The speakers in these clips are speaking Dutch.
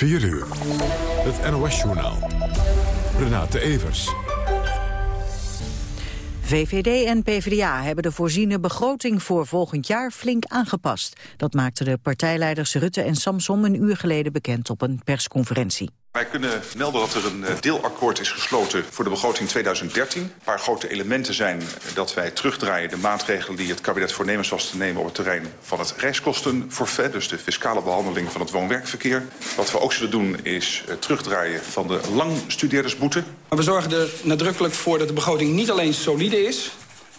4 uur. Het NOS-journaal. Renate Evers. VVD en PvdA hebben de voorziene begroting voor volgend jaar flink aangepast. Dat maakten de partijleiders Rutte en Samsom een uur geleden bekend op een persconferentie. Wij kunnen melden dat er een eh, deelakkoord is gesloten voor de begroting 2013. Een paar grote elementen zijn dat wij terugdraaien de maatregelen die het kabinet voornemens was te nemen op het terrein van het reiskostenforfait, dus de fiscale behandeling van het woon-werkverkeer. Wat we ook zullen doen is eh, terugdraaien van de langstudeerdersboete. Maar we zorgen er nadrukkelijk voor dat de begroting niet alleen solide is,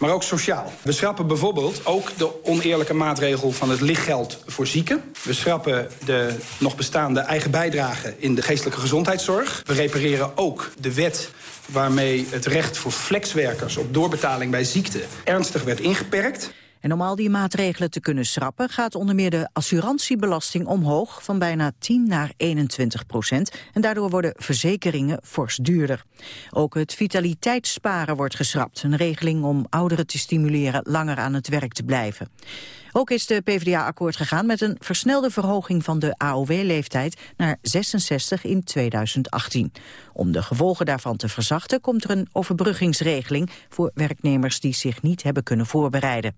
maar ook sociaal. We schrappen bijvoorbeeld ook de oneerlijke maatregel van het lichtgeld voor zieken. We schrappen de nog bestaande eigen bijdrage in de geestelijke gezondheidszorg. We repareren ook de wet waarmee het recht voor flexwerkers op doorbetaling bij ziekte ernstig werd ingeperkt. En om al die maatregelen te kunnen schrappen... gaat onder meer de assurantiebelasting omhoog van bijna 10 naar 21 procent. En daardoor worden verzekeringen fors duurder. Ook het vitaliteitssparen wordt geschrapt. Een regeling om ouderen te stimuleren langer aan het werk te blijven. Ook is de PvdA akkoord gegaan met een versnelde verhoging van de AOW-leeftijd naar 66 in 2018. Om de gevolgen daarvan te verzachten komt er een overbruggingsregeling voor werknemers die zich niet hebben kunnen voorbereiden.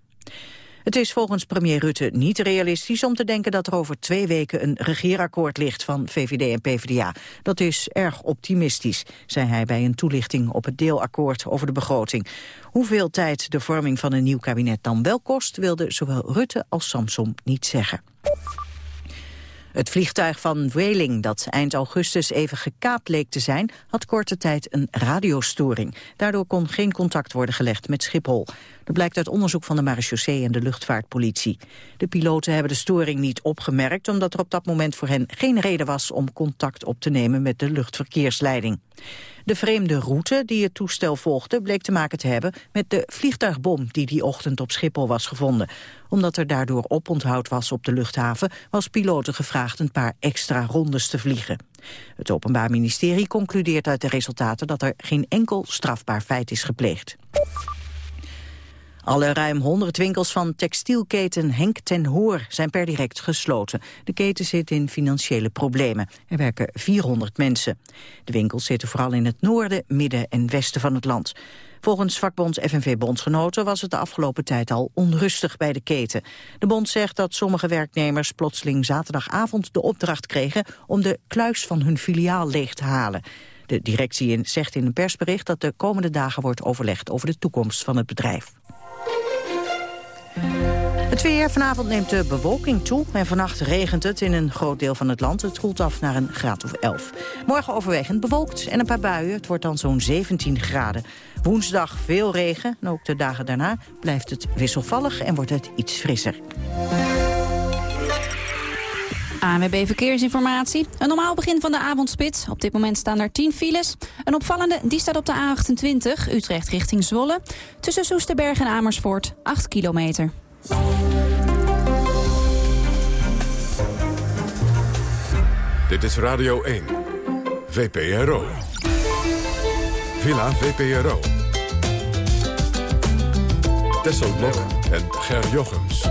Het is volgens premier Rutte niet realistisch om te denken dat er over twee weken een regeerakkoord ligt van VVD en PvdA. Dat is erg optimistisch, zei hij bij een toelichting op het deelakkoord over de begroting. Hoeveel tijd de vorming van een nieuw kabinet dan wel kost, wilde zowel Rutte als Samsom niet zeggen. Het vliegtuig van Whaling, dat eind augustus even gekaapt leek te zijn, had korte tijd een radiostoring. Daardoor kon geen contact worden gelegd met Schiphol. Dat blijkt uit onderzoek van de marechaussee en de luchtvaartpolitie. De piloten hebben de storing niet opgemerkt... omdat er op dat moment voor hen geen reden was om contact op te nemen met de luchtverkeersleiding. De vreemde route die het toestel volgde bleek te maken te hebben met de vliegtuigbom die die ochtend op Schiphol was gevonden. Omdat er daardoor oponthoud was op de luchthaven was piloten gevraagd een paar extra rondes te vliegen. Het Openbaar Ministerie concludeert uit de resultaten dat er geen enkel strafbaar feit is gepleegd. Alle ruim 100 winkels van textielketen Henk ten Hoor zijn per direct gesloten. De keten zit in financiële problemen. Er werken 400 mensen. De winkels zitten vooral in het noorden, midden en westen van het land. Volgens vakbond FNV-bondsgenoten was het de afgelopen tijd al onrustig bij de keten. De bond zegt dat sommige werknemers plotseling zaterdagavond de opdracht kregen om de kluis van hun filiaal leeg te halen. De directie zegt in een persbericht dat de komende dagen wordt overlegd over de toekomst van het bedrijf. Het weer. Vanavond neemt de bewolking toe en vannacht regent het in een groot deel van het land. Het koelt af naar een graad of 11. Morgen overwegend bewolkt en een paar buien. Het wordt dan zo'n 17 graden. Woensdag veel regen en ook de dagen daarna blijft het wisselvallig en wordt het iets frisser. ANWB Verkeersinformatie. Een normaal begin van de avondspits. Op dit moment staan er 10 files. Een opvallende die staat op de A28, Utrecht richting Zwolle. Tussen Soesterberg en Amersfoort, 8 kilometer. Dit is Radio 1. VPRO. Villa VPRO. Tesselblok en Ger Jochems.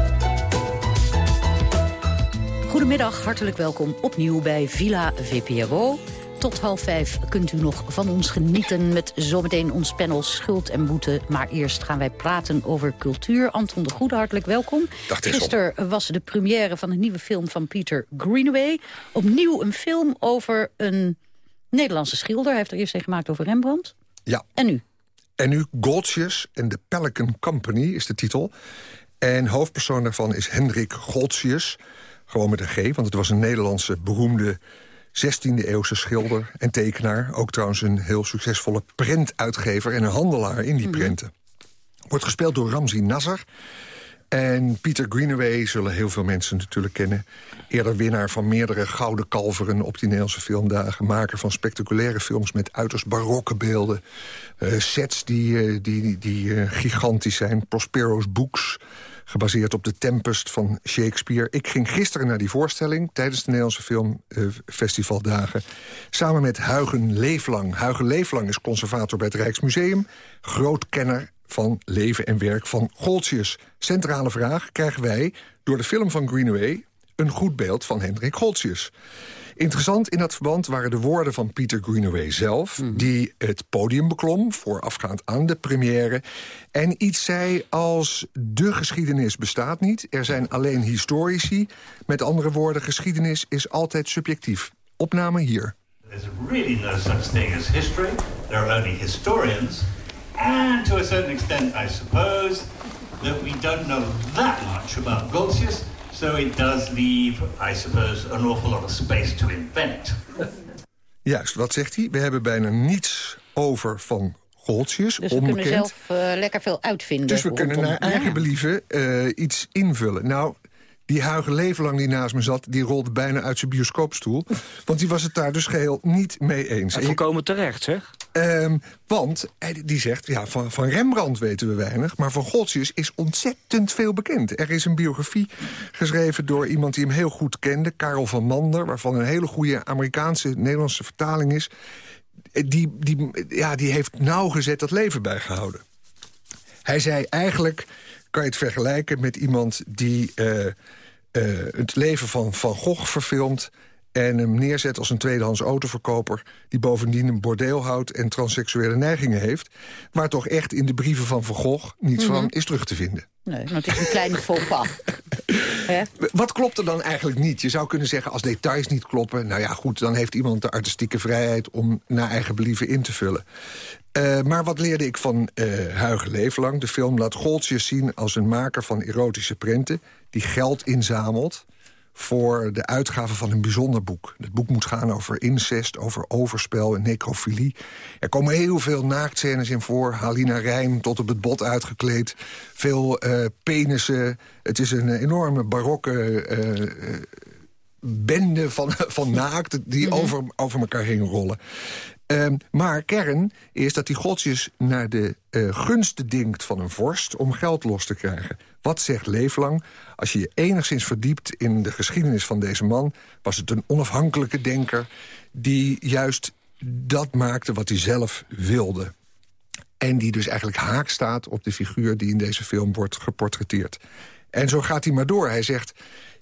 Goedemiddag, hartelijk welkom opnieuw bij Villa VPRO. Tot half vijf kunt u nog van ons genieten met zometeen ons panel Schuld en Boete. Maar eerst gaan wij praten over cultuur. Anton de Goede, hartelijk welkom. Gisteren was de première van een nieuwe film van Peter Greenaway. Opnieuw een film over een Nederlandse schilder. Hij heeft er eerst een gemaakt over Rembrandt. Ja. En nu? En nu Goltjes en de Pelican Company is de titel. En hoofdpersoon daarvan is Hendrik Goltzius. Gewoon met een G, want het was een Nederlandse beroemde 16e-eeuwse schilder en tekenaar. Ook trouwens een heel succesvolle printuitgever en een handelaar in die mhm. printen. Wordt gespeeld door Ramzi Nasser. En Peter Greenaway zullen heel veel mensen natuurlijk kennen. Eerder winnaar van meerdere gouden kalveren op die Nederlandse filmdagen. Maker van spectaculaire films met uiterst barokke beelden. Uh, sets die, uh, die, die uh, gigantisch zijn. Prospero's Books gebaseerd op de Tempest van Shakespeare. Ik ging gisteren naar die voorstelling tijdens de Nederlandse Filmfestivaldagen... samen met Huigen Leeflang. Huigen Leeflang is conservator bij het Rijksmuseum... groot kenner van leven en werk van Goltzius. Centrale vraag krijgen wij door de film van Greenaway... een goed beeld van Hendrik Goltzius. Interessant in dat verband waren de woorden van Peter Greenaway zelf... Mhm. die het podium beklom, voorafgaand aan de première... en iets zei als de geschiedenis bestaat niet. Er zijn alleen historici. Met andere woorden, geschiedenis is altijd subjectief. Opname hier. There's really no such thing as history. There are only historians. And to a certain extent, I suppose, that we don't know that much about Goltzius. So it does leave, I suppose, an awful lot of space to invent. Juist, wat zegt hij? We hebben bijna niets over van Goltzius, Dus we onbekend. kunnen zelf eh, lekker veel uitvinden. Dus we kunnen naar eigen Ja. believen eh, iets invullen. Nou, die Huigen Levenlang die naast me zat... die rolde bijna uit zijn bioscoopstoel. Want die was het daar dus geheel niet mee eens. En je- Volkomen terecht, zeg. Ehm, want hij, die zegt, ja, van, van Rembrandt weten we weinig... maar van Goltzius is ontzettend veel bekend. Er is een biografie geschreven door iemand die hem heel goed kende... Karel van Mander, waarvan een hele goede Amerikaanse-Nederlandse vertaling is. Eh, Die, die, ja, die heeft nauwgezet dat leven bijgehouden. Hij zei eigenlijk, kan je het vergelijken met iemand die eh, eh, het leven van Van Gogh verfilmt... en hem neerzet als een tweedehands autoverkoper... die bovendien een bordeel houdt en transseksuele neigingen heeft... waar toch echt in de brieven van Van Gogh niets van is terug te vinden. Nee, maar het is een kleine faux pas. Wat klopt er dan eigenlijk niet? Je zou kunnen zeggen, als details niet kloppen... nou ja, goed, dan heeft iemand de artistieke vrijheid... om naar eigen believen in te vullen. Eh, maar wat leerde ik van eh Huigen Leeflang? De film laat Goltzius zien als een maker van erotische prenten... die geld inzamelt voor de uitgave van een bijzonder boek. Het boek moet gaan over incest, over overspel en necrofilie. Er komen heel veel naaktscènes in voor. Halina Rijn tot op het bot uitgekleed. Veel eh penissen. Het is een enorme barokke eh, eh, bende van, van naakt... die over, over elkaar heen rollen. Ehm, maar kern is dat die Goltjes naar de eh, gunsten dinkt van een vorst... om geld los te krijgen. Wat zegt Leeflang? Als je je enigszins verdiept in de geschiedenis van deze man... was het een onafhankelijke denker die juist dat maakte wat hij zelf wilde. En die dus eigenlijk haak staat op de figuur die in deze film wordt geportretteerd. En zo gaat hij maar door. Hij zegt,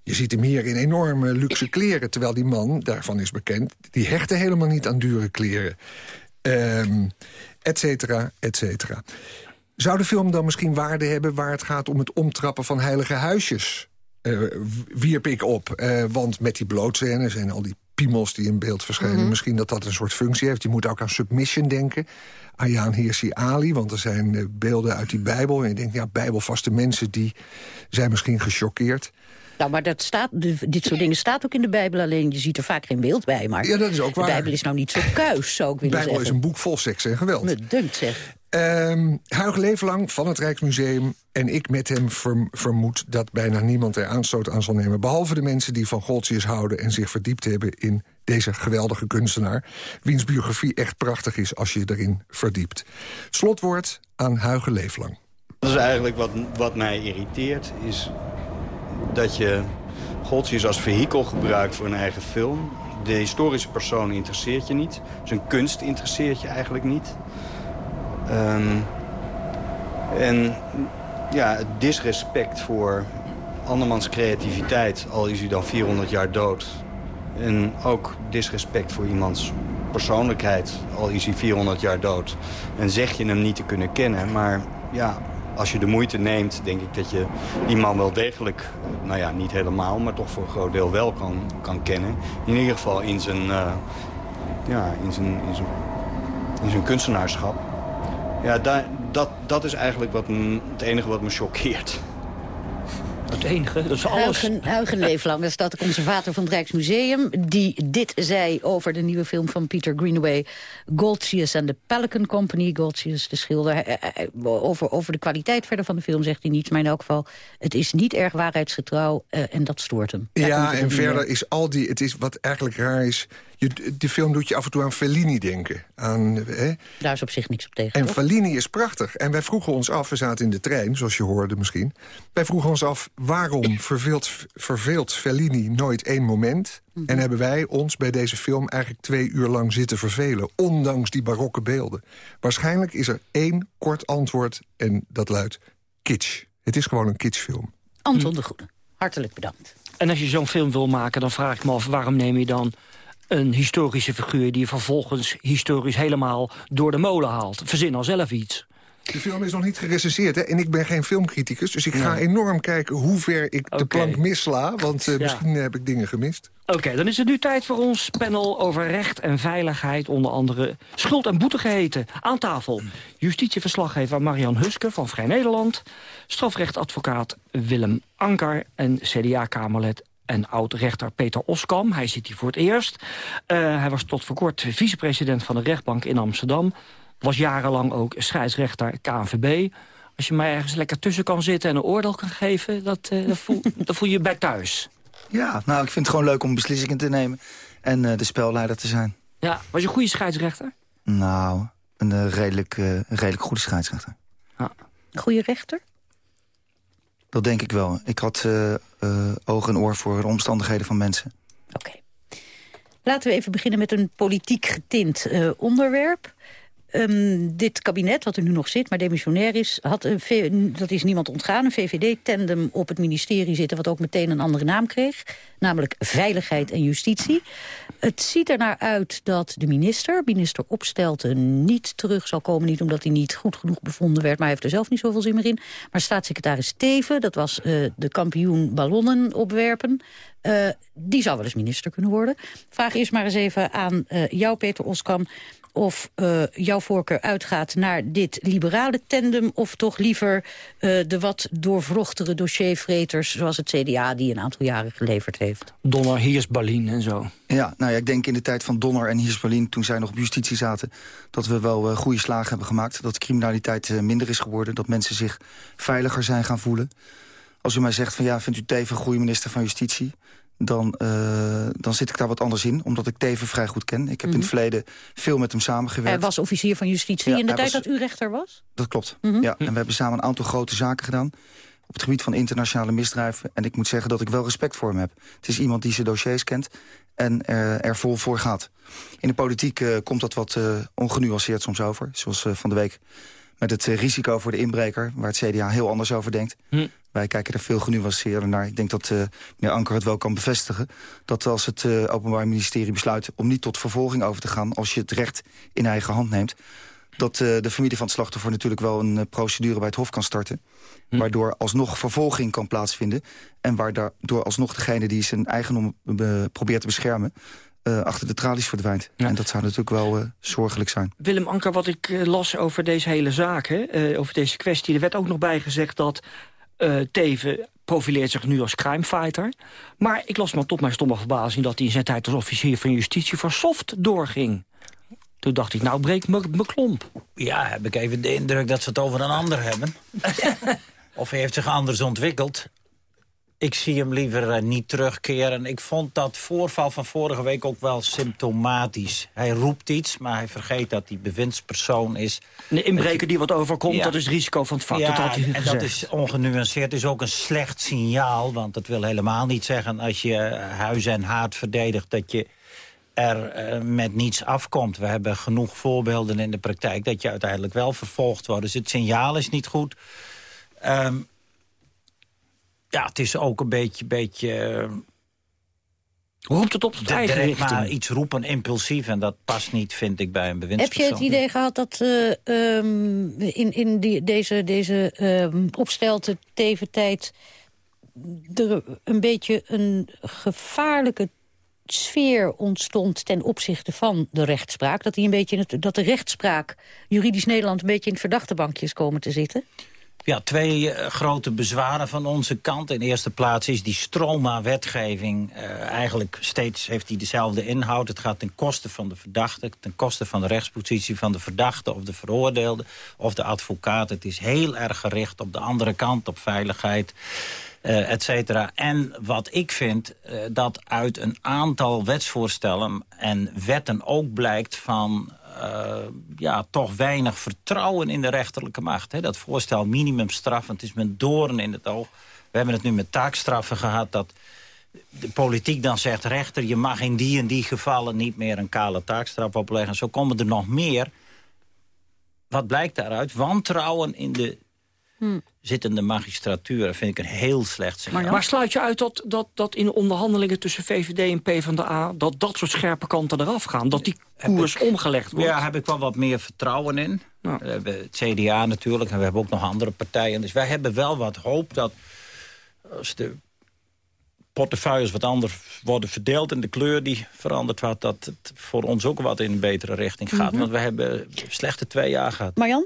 je ziet hem hier in enorme luxe kleren... terwijl die man, daarvan is bekend, die hechtte helemaal niet aan dure kleren. Ehm et cetera, et cetera. Zou de film dan misschien waarde hebben waar het gaat om het omtrappen van heilige huisjes? Eh, wierp ik op. Eh, want met die blootscènes en al die piemels die in beeld verschijnen... misschien dat dat een soort functie heeft. Je moet ook aan submission denken. Ayaan Hirsi Ali, want er zijn eh, beelden uit die Bijbel. En je denkt, ja, bijbelvaste mensen die zijn misschien gechoqueerd. Nou, maar dat staat, de- dit soort dingen staat ook in de Bijbel. Alleen je ziet er vaak geen beeld bij. Maar Ja, dat is ook waar. de Bijbel is nou niet zo kuis, zou ik De willen Bijbel is zeggen. een boek vol seks en geweld. Me dunkt, zeg. Ehm Huig Leeflang van het Rijksmuseum en ik met hem verm- vermoed... dat bijna niemand er aanstoot aan zal nemen... behalve de mensen die van Goltzius houden... en zich verdiept hebben in deze geweldige kunstenaar... wiens biografie echt prachtig is als je je erin verdiept. Slotwoord aan Huige Leeflang. Dat is eigenlijk wat, wat mij irriteert, is dat je Goltzius als vehikel gebruikt voor een eigen film. De historische persoon interesseert je niet. Zijn kunst interesseert je eigenlijk niet. Ehm, en ja, het disrespect voor andermans creativiteit, al is hij dan 400 jaar dood. En ook disrespect voor iemands persoonlijkheid, al is hij 400 jaar dood. En zeg je hem niet te kunnen kennen, maar ja, als je de moeite neemt, denk ik dat je die man wel degelijk, nou ja, niet helemaal, maar toch voor een groot deel wel kan, kan kennen. In ieder geval in zijn, eh, ja, in zijn, in zijn, in zijn kunstenaarschap. Ja, daar, dat, dat is eigenlijk wat, het enige wat me choqueert. Het enige, dat is alles. Huigen, Huigen Leeflang, dat is dat de conservator van het Rijksmuseum... die dit zei over de nieuwe film van Peter Greenaway... Goltzius en de Pelican Company. Goltzius, de schilder. Hij- hij- hij- Over, over de kwaliteit verder van de film zegt hij niets. Maar in elk geval, het is niet erg waarheidsgetrouw... eh, en dat stoort hem. Daar Ja, en verder is al die... Het is wat eigenlijk raar is... Je, de film doet je af en toe aan Fellini denken. Aan, hè? Daar is op zich niks op tegen. En toch? Fellini is prachtig. En wij vroegen ons af, we zaten in de trein, zoals je hoorde misschien. Wij vroegen ons af, waarom verveelt, verveelt Fellini nooit één moment? Mhm. En hebben wij ons bij deze film eigenlijk twee uur lang zitten vervelen... ondanks die barokke beelden. Waarschijnlijk is er één kort antwoord en dat luidt kitsch. Het is gewoon een kitschfilm. Anton de Goede, hartelijk bedankt. En als je zo'n film wil maken, dan vraag ik me af... waarom neem je dan een historische figuur... die vervolgens historisch helemaal door de molen haalt. Verzin al zelf iets. De film is nog niet gerecenseerd hè? en ik ben geen filmcriticus... dus ik ga enorm kijken hoe ver ik de plank missla... want uh, misschien heb ik dingen gemist. Oké, dan is het nu tijd voor ons panel over recht en veiligheid... onder andere schuld en boete geheten. Aan tafel justitieverslaggever Marian Huske van Vrij Nederland... strafrechtadvocaat Willem Anker en CDA-kamerlid en oud-rechter Peter Oskam. Hij zit hier voor het eerst. Uh, hij was tot voor kort vicepresident van de rechtbank in Amsterdam. Was jarenlang ook scheidsrechter KNVB. Als je mij ergens lekker tussen kan zitten en een oordeel kan geven... dat, uh, dat, voel, dat voel je bij thuis. Ja, nou, ik vind het gewoon leuk om beslissingen te nemen. En uh, de spelleider te zijn. Ja, was je een goede scheidsrechter? Nou, een, redelijk, een redelijk goede scheidsrechter. Ja. Goede rechter? Dat denk ik wel. Ik had uh, uh, oog en oor voor de omstandigheden van mensen. Oké. Laten we even beginnen met een politiek getint uh, onderwerp. Um, dit kabinet, wat er nu nog zit, maar demissionair is... Had een dat is niemand ontgaan, een VVD-tandem op het ministerie zitten... wat ook meteen een andere naam kreeg, namelijk Veiligheid en Justitie. Het ziet er naar uit dat de minister, minister Opstelten... niet terug zal komen, niet omdat hij niet goed genoeg bevonden werd... maar hij heeft er zelf niet zoveel zin meer in. Maar staatssecretaris Teven, dat was uh, de kampioen ballonnen opwerpen... Uh, die zou wel eens minister kunnen worden. Vraag eerst maar eens even aan uh, jou, Peter Oskam of uh, jouw voorkeur uitgaat naar dit liberale tandem... of toch liever uh, de wat doorvrochtere dossiervreters... zoals het CDA die een aantal jaren geleverd heeft. Donner, Hiers-Berlin en zo. Ja, nou ja, ik denk in de tijd van Donner en Hiers-Berlin... toen zij nog op justitie zaten, dat we wel uh, goede slagen hebben gemaakt. Dat de criminaliteit minder is geworden. Dat mensen zich veiliger zijn gaan voelen. Als u mij zegt van ja, vindt u Teven een goede minister van Justitie dan, uh, dan zit ik daar wat anders in. Omdat ik Teven vrij goed ken. Ik heb mm -hmm. in het mhm. verleden veel met hem samengewerkt. Hij was officier van justitie ja, in de tijd was... dat u rechter was? Dat klopt, mm -hmm. ja. En we hebben samen een aantal grote zaken gedaan. Op het gebied van internationale misdrijven. En ik moet zeggen dat ik wel respect voor hem heb. Het is iemand die zijn dossiers kent en er, er vol voor gaat. In de politiek uh, komt dat wat uh, ongenuanceerd soms over. Zoals van de week met het risico voor de inbreker... waar het CDA heel anders over denkt. Hm. Wij kijken er veel genuanceerder naar. Ik denk dat uh, meneer Anker het wel kan bevestigen... dat als het uh, Openbaar Ministerie besluit om niet tot vervolging over te gaan... als je het recht in eigen hand neemt... dat uh, de familie van het slachtoffer natuurlijk wel een procedure bij het Hof kan starten... Hm. waardoor alsnog vervolging kan plaatsvinden... en waardoor alsnog degene die zijn eigendom probeert te beschermen... Uh, achter de tralies verdwijnt. Ja. En dat zou natuurlijk wel uh, zorgelijk zijn. Willem Anker, wat ik uh, las over deze hele zaak, hè, over deze kwestie... er werd ook nog bijgezegd dat Teven profileert zich nu als crimefighter. Maar ik las maar tot mijn stomme verbazing... dat hij in zijn tijd als officier van justitie voor soft doorging. Toen dacht ik, nou breek me klomp. Ja, heb ik even de indruk dat ze het over een ander hebben. of hij heeft zich anders ontwikkeld ik zie hem liever uh, niet terugkeren. Ik vond dat voorval van vorige week ook wel symptomatisch. Hij roept iets, maar hij vergeet dat hij bewindspersoon is. Een inbreker die wat overkomt, ja. dat is risico van het vak. Ja, dat had hij en gezegd. dat is ongenuanceerd. Het is ook een slecht signaal, want dat wil helemaal niet zeggen... als je huis en haard verdedigt, dat je er uh, met niets afkomt. We hebben genoeg voorbeelden in de praktijk... dat je uiteindelijk wel vervolgd wordt. Dus het signaal is niet goed... Um, ja, het is ook een beetje... beetje Roept het op tot eigen richting. Maar iets roepen impulsief en dat past niet, vind ik, bij een bewindspersoon. Heb je het idee gehad dat uh, um, in, in die, deze, deze um, opstelte tijd er een beetje een gevaarlijke sfeer ontstond ten opzichte van de rechtspraak? Dat, die een beetje het, dat de rechtspraak, juridisch Nederland... een beetje in het verdachtebankje is komen te zitten? Ja, twee uh, grote bezwaren van onze kant. In eerste plaats is die stroma-wetgeving uh, eigenlijk steeds heeft die dezelfde inhoud. Het gaat ten koste van de verdachte, ten koste van de rechtspositie van de verdachte of de veroordeelde of de advocaat. Het is heel erg gericht op de andere kant, op veiligheid. Uh, et cetera. En wat ik vind, dat uit een aantal wetsvoorstellen en wetten ook blijkt van uh, ja, toch weinig vertrouwen in de rechterlijke macht. Hè. Dat voorstel minimumstraf, het is met doorn in het oog. We hebben het nu met taakstraffen gehad... dat de politiek dan zegt, rechter, je mag in die en die gevallen... niet meer een kale taakstraf opleggen. Zo komen er nog meer. Wat blijkt daaruit? Wantrouwen in de, hm. Zittende magistratuur. Dat vind ik een heel slecht signaal. Maar, maar sluit je uit dat, dat, dat in de onderhandelingen tussen VVD en PvdA... dat dat soort scherpe kanten eraf gaan? Dat die koers omgelegd wordt? Ja, heb ik wel wat meer vertrouwen in. We hebben het CDA natuurlijk en we hebben ook nog andere partijen. Dus wij hebben wel wat hoop dat als de portefeuilles wat anders worden verdeeld... en de kleur die verandert wat, dat het voor ons ook wat in een betere richting gaat. Mhm. Want we hebben slechte twee jaar gehad. Marjan?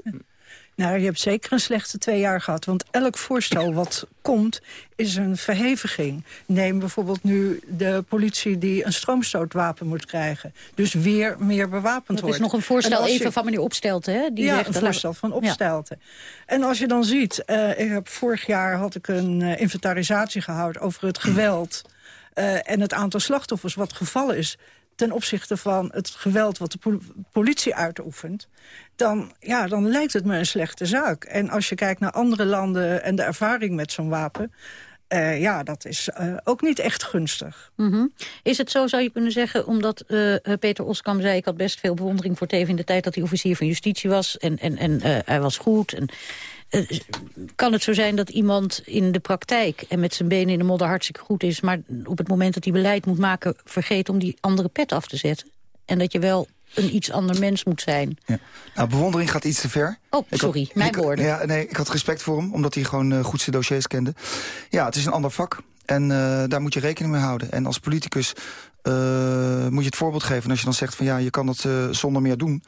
Nou, je hebt zeker een slechte twee jaar gehad. Want elk voorstel wat komt, is een verheviging. Neem bijvoorbeeld nu de politie die een stroomstootwapen moet krijgen. Dus weer meer bewapend Dat wordt. is nog een En voorstel je- even van meneer Opstelten. Hè? Die ja, een dat- voorstel van Ja. Opstelten. En als je dan ziet, eh, ik heb, vorig jaar had ik een eh, inventarisatie gehouden over het geweld... eh, en het aantal slachtoffers wat gevallen is ten opzichte van het geweld wat de pol- politie uitoefent... Dan, ja, dan lijkt het me een slechte zaak. En als je kijkt naar andere landen en de ervaring met zo'n wapen... eh, ja, dat is eh, ook niet echt gunstig. Mhm. Is het zo, zou je kunnen zeggen, omdat eh, Peter Oskam zei... ik had best veel bewondering voor Teven in de tijd dat hij officier van justitie was... en, en, en hij was goed. En, eh, kan het zo zijn dat iemand in de praktijk en met zijn benen in de modder hartstikke goed is... maar op het moment dat hij beleid moet maken... vergeet om die andere pet af te zetten? En dat je wel een iets ander mens moet zijn. Nou, bewondering gaat iets te ver. Oh, Ik had- sorry, mijn ik- woorden. Ja, nee, ik had respect voor hem, omdat hij gewoon eh, goed zijn dossiers kende. Ja, het is een ander vak. En eh, daar moet je rekening mee houden. En als politicus moet je het voorbeeld geven. En als je dan zegt van ja, je kan dat zonder meer doen.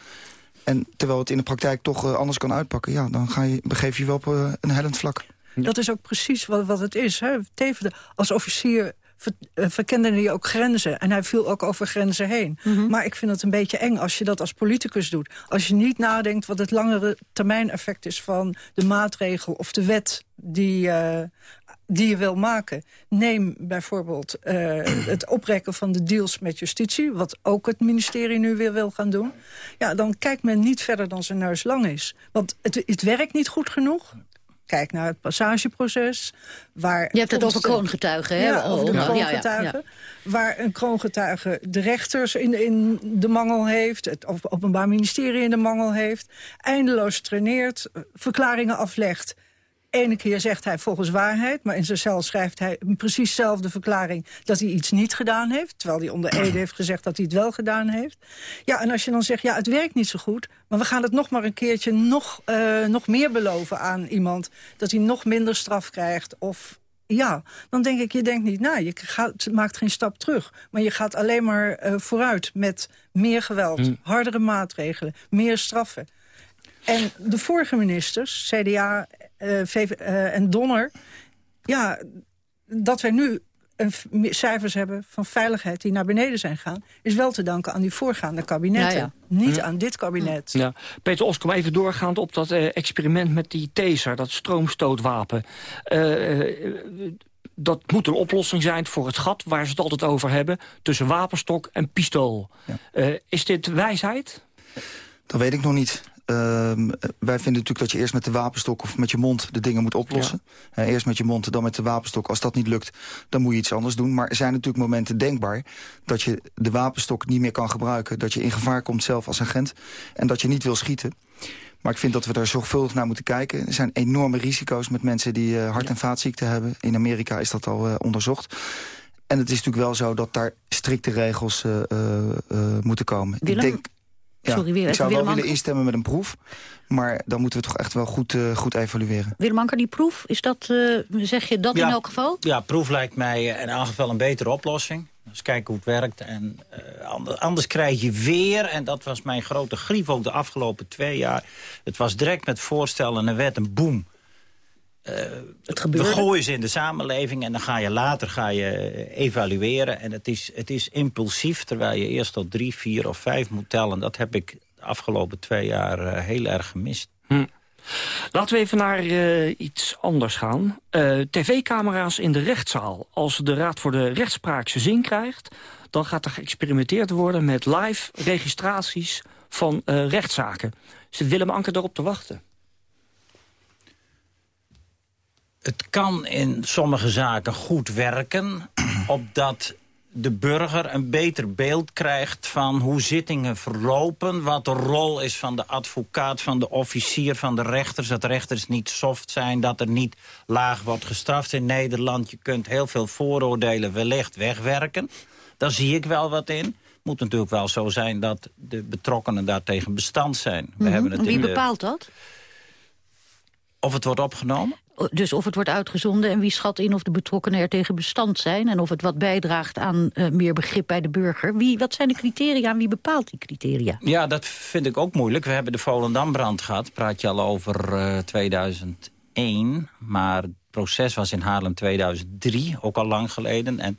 En terwijl het in de praktijk toch eh, anders kan uitpakken. Ja, dan ga je, begeef je je wel op eh, een hellend vlak. Dat is ook precies wat, wat het is. Hè. Teven, als officier ver, eh, verkende hij ook grenzen. En hij viel ook over grenzen heen. Maar ik vind het een beetje eng als je dat als politicus doet. Als je niet nadenkt wat het langere termijn effect is... van de maatregel of de wet die, eh, die je wil maken. Neem bijvoorbeeld eh, het oprekken van de deals met justitie... wat ook het ministerie nu weer wil gaan doen. Ja, dan kijkt men niet verder dan zijn neus lang is. Want het, het werkt niet goed genoeg. Kijk naar het passageproces. Waar Je hebt het over kroongetuigen, hè? Ja, over de Ja, ja, ja, kroongetuigen. Waar een kroongetuige de rechters in, in de mangel heeft... het Openbaar Ministerie in de mangel heeft... eindeloos traineert, verklaringen aflegt... Ene keer zegt hij volgens waarheid, maar in zijn cel schrijft hij een precies dezelfde verklaring dat hij iets niet gedaan heeft, terwijl hij onder Ede heeft gezegd dat hij het wel gedaan heeft. Ja, en als je dan zegt, ja, het werkt niet zo goed, maar we gaan het nog maar een keertje nog, eh, nog meer beloven aan iemand, dat hij nog minder straf krijgt of ja, dan denk ik, je denkt niet na. Je gaat, maakt geen stap terug. Maar je gaat alleen maar eh, vooruit met meer geweld, Hmm. hardere maatregelen, meer straffen. En de vorige ministers, CDA VV, eh, en Donner... ja, dat wij nu een cijfers hebben van veiligheid die naar beneden zijn gegaan... is wel te danken aan die voorgaande kabinetten. Ja, ja. Niet Ja. aan dit kabinet. Ja. Peter Oskom, even doorgaand op dat eh, experiment met die taser, dat stroomstootwapen. Eh, eh, dat moet een oplossing zijn voor het gat waar ze het altijd over hebben... tussen wapenstok en pistool. Eh, is dit wijsheid? Dat weet ik nog niet. Ehm, wij vinden natuurlijk dat je eerst met de wapenstok of met je mond de dingen moet oplossen. Eh, eerst met je mond, dan met de wapenstok. Als dat niet lukt, dan moet je iets anders doen. Maar er zijn natuurlijk momenten denkbaar dat je de wapenstok niet meer kan gebruiken. Dat je in gevaar komt zelf als agent en dat je niet wil schieten. Maar ik vind dat we daar zorgvuldig naar moeten kijken. Er zijn enorme risico's met mensen die eh, hart- en vaatziekten hebben. In Amerika is dat al eh, onderzocht. En het is natuurlijk wel zo dat daar strikte regels moeten komen. Willem? Ik denk, ja, Sorry, weer ik zou wel willen instemmen met een proef. Maar dan moeten we toch echt wel goed, eh, goed evalueren. Willem Anker, die proef, is dat, eh, zeg je dat Ja. in elk geval? Ja, proef lijkt mij eh, in elk geval een betere oplossing. Dus kijken hoe het werkt. En eh, ander- anders krijg je weer, en dat was mijn grote grief ook de afgelopen twee jaar... het was direct met voorstellen en er werd een boom. Het We gooien ze in de samenleving en dan ga je later ga je eh, evalueren. En het is, het is impulsief, terwijl je eerst tot drie, vier of vijf moet tellen. Dat heb ik de afgelopen twee jaar eh, heel erg gemist. Laten we even naar eh, iets anders gaan. Eh, TV-camera's in de rechtszaal. Als de Raad voor de Rechtspraak zijn zin krijgt... dan gaat er geëxperimenteerd worden met live registraties van eh, rechtszaken. Zit Willem Anker daarop te wachten? Het kan in sommige zaken goed werken... opdat de burger een beter beeld krijgt van hoe zittingen verlopen. Wat de rol is van de advocaat, van de officier, van de rechters. Dat rechters niet soft zijn, dat er niet laag wordt gestraft in Nederland. Je kunt heel veel vooroordelen wellicht wegwerken. Daar zie ik wel wat in. Het moet natuurlijk wel zo zijn dat de betrokkenen daartegen bestand zijn. We Mhm. hebben het Wie in de- bepaalt dat? Of het wordt opgenomen? Dus of het wordt uitgezonden en wie schat in of de betrokkenen er tegen bestand zijn... en of het wat bijdraagt aan eh, meer begrip bij de burger. Wie, wat zijn de criteria en wie bepaalt die criteria? Ja, dat vind ik ook moeilijk. We hebben de Volendambrand gehad. Praat je al over eh, 2001. Maar het proces was in Haarlem 2003, ook al lang geleden. En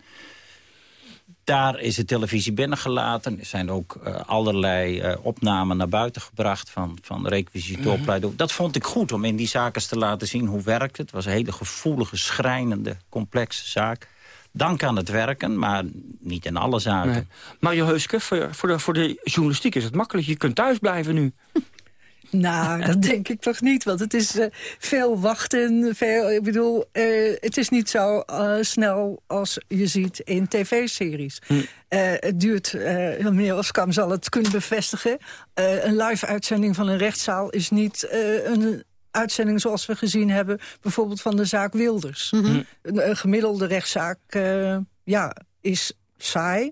daar is de televisie binnengelaten. Er zijn ook eh, allerlei eh, opnamen naar buiten gebracht van, van requisitoorpleidooi. Dat vond ik goed om in die zaken te laten zien hoe werkt het. Het was een hele gevoelige, schrijnende, complexe zaak. Dan kan het werken, maar niet in alle zaken. Nee. Mario Heuske, voor, voor, de, voor de journalistiek is het makkelijk. Je kunt thuis blijven nu. Nou, dat denk ik toch niet. Want het is eh, veel wachten. Veel, ik bedoel, eh, het is niet zo eh, snel als je ziet in tv-series. Eh, het duurt, meneer Oskam zal het kunnen bevestigen... een live-uitzending van een rechtszaal is niet een uitzending zoals we gezien hebben... bijvoorbeeld van de zaak Wilders. Een, een gemiddelde rechtszaak ja, is saai.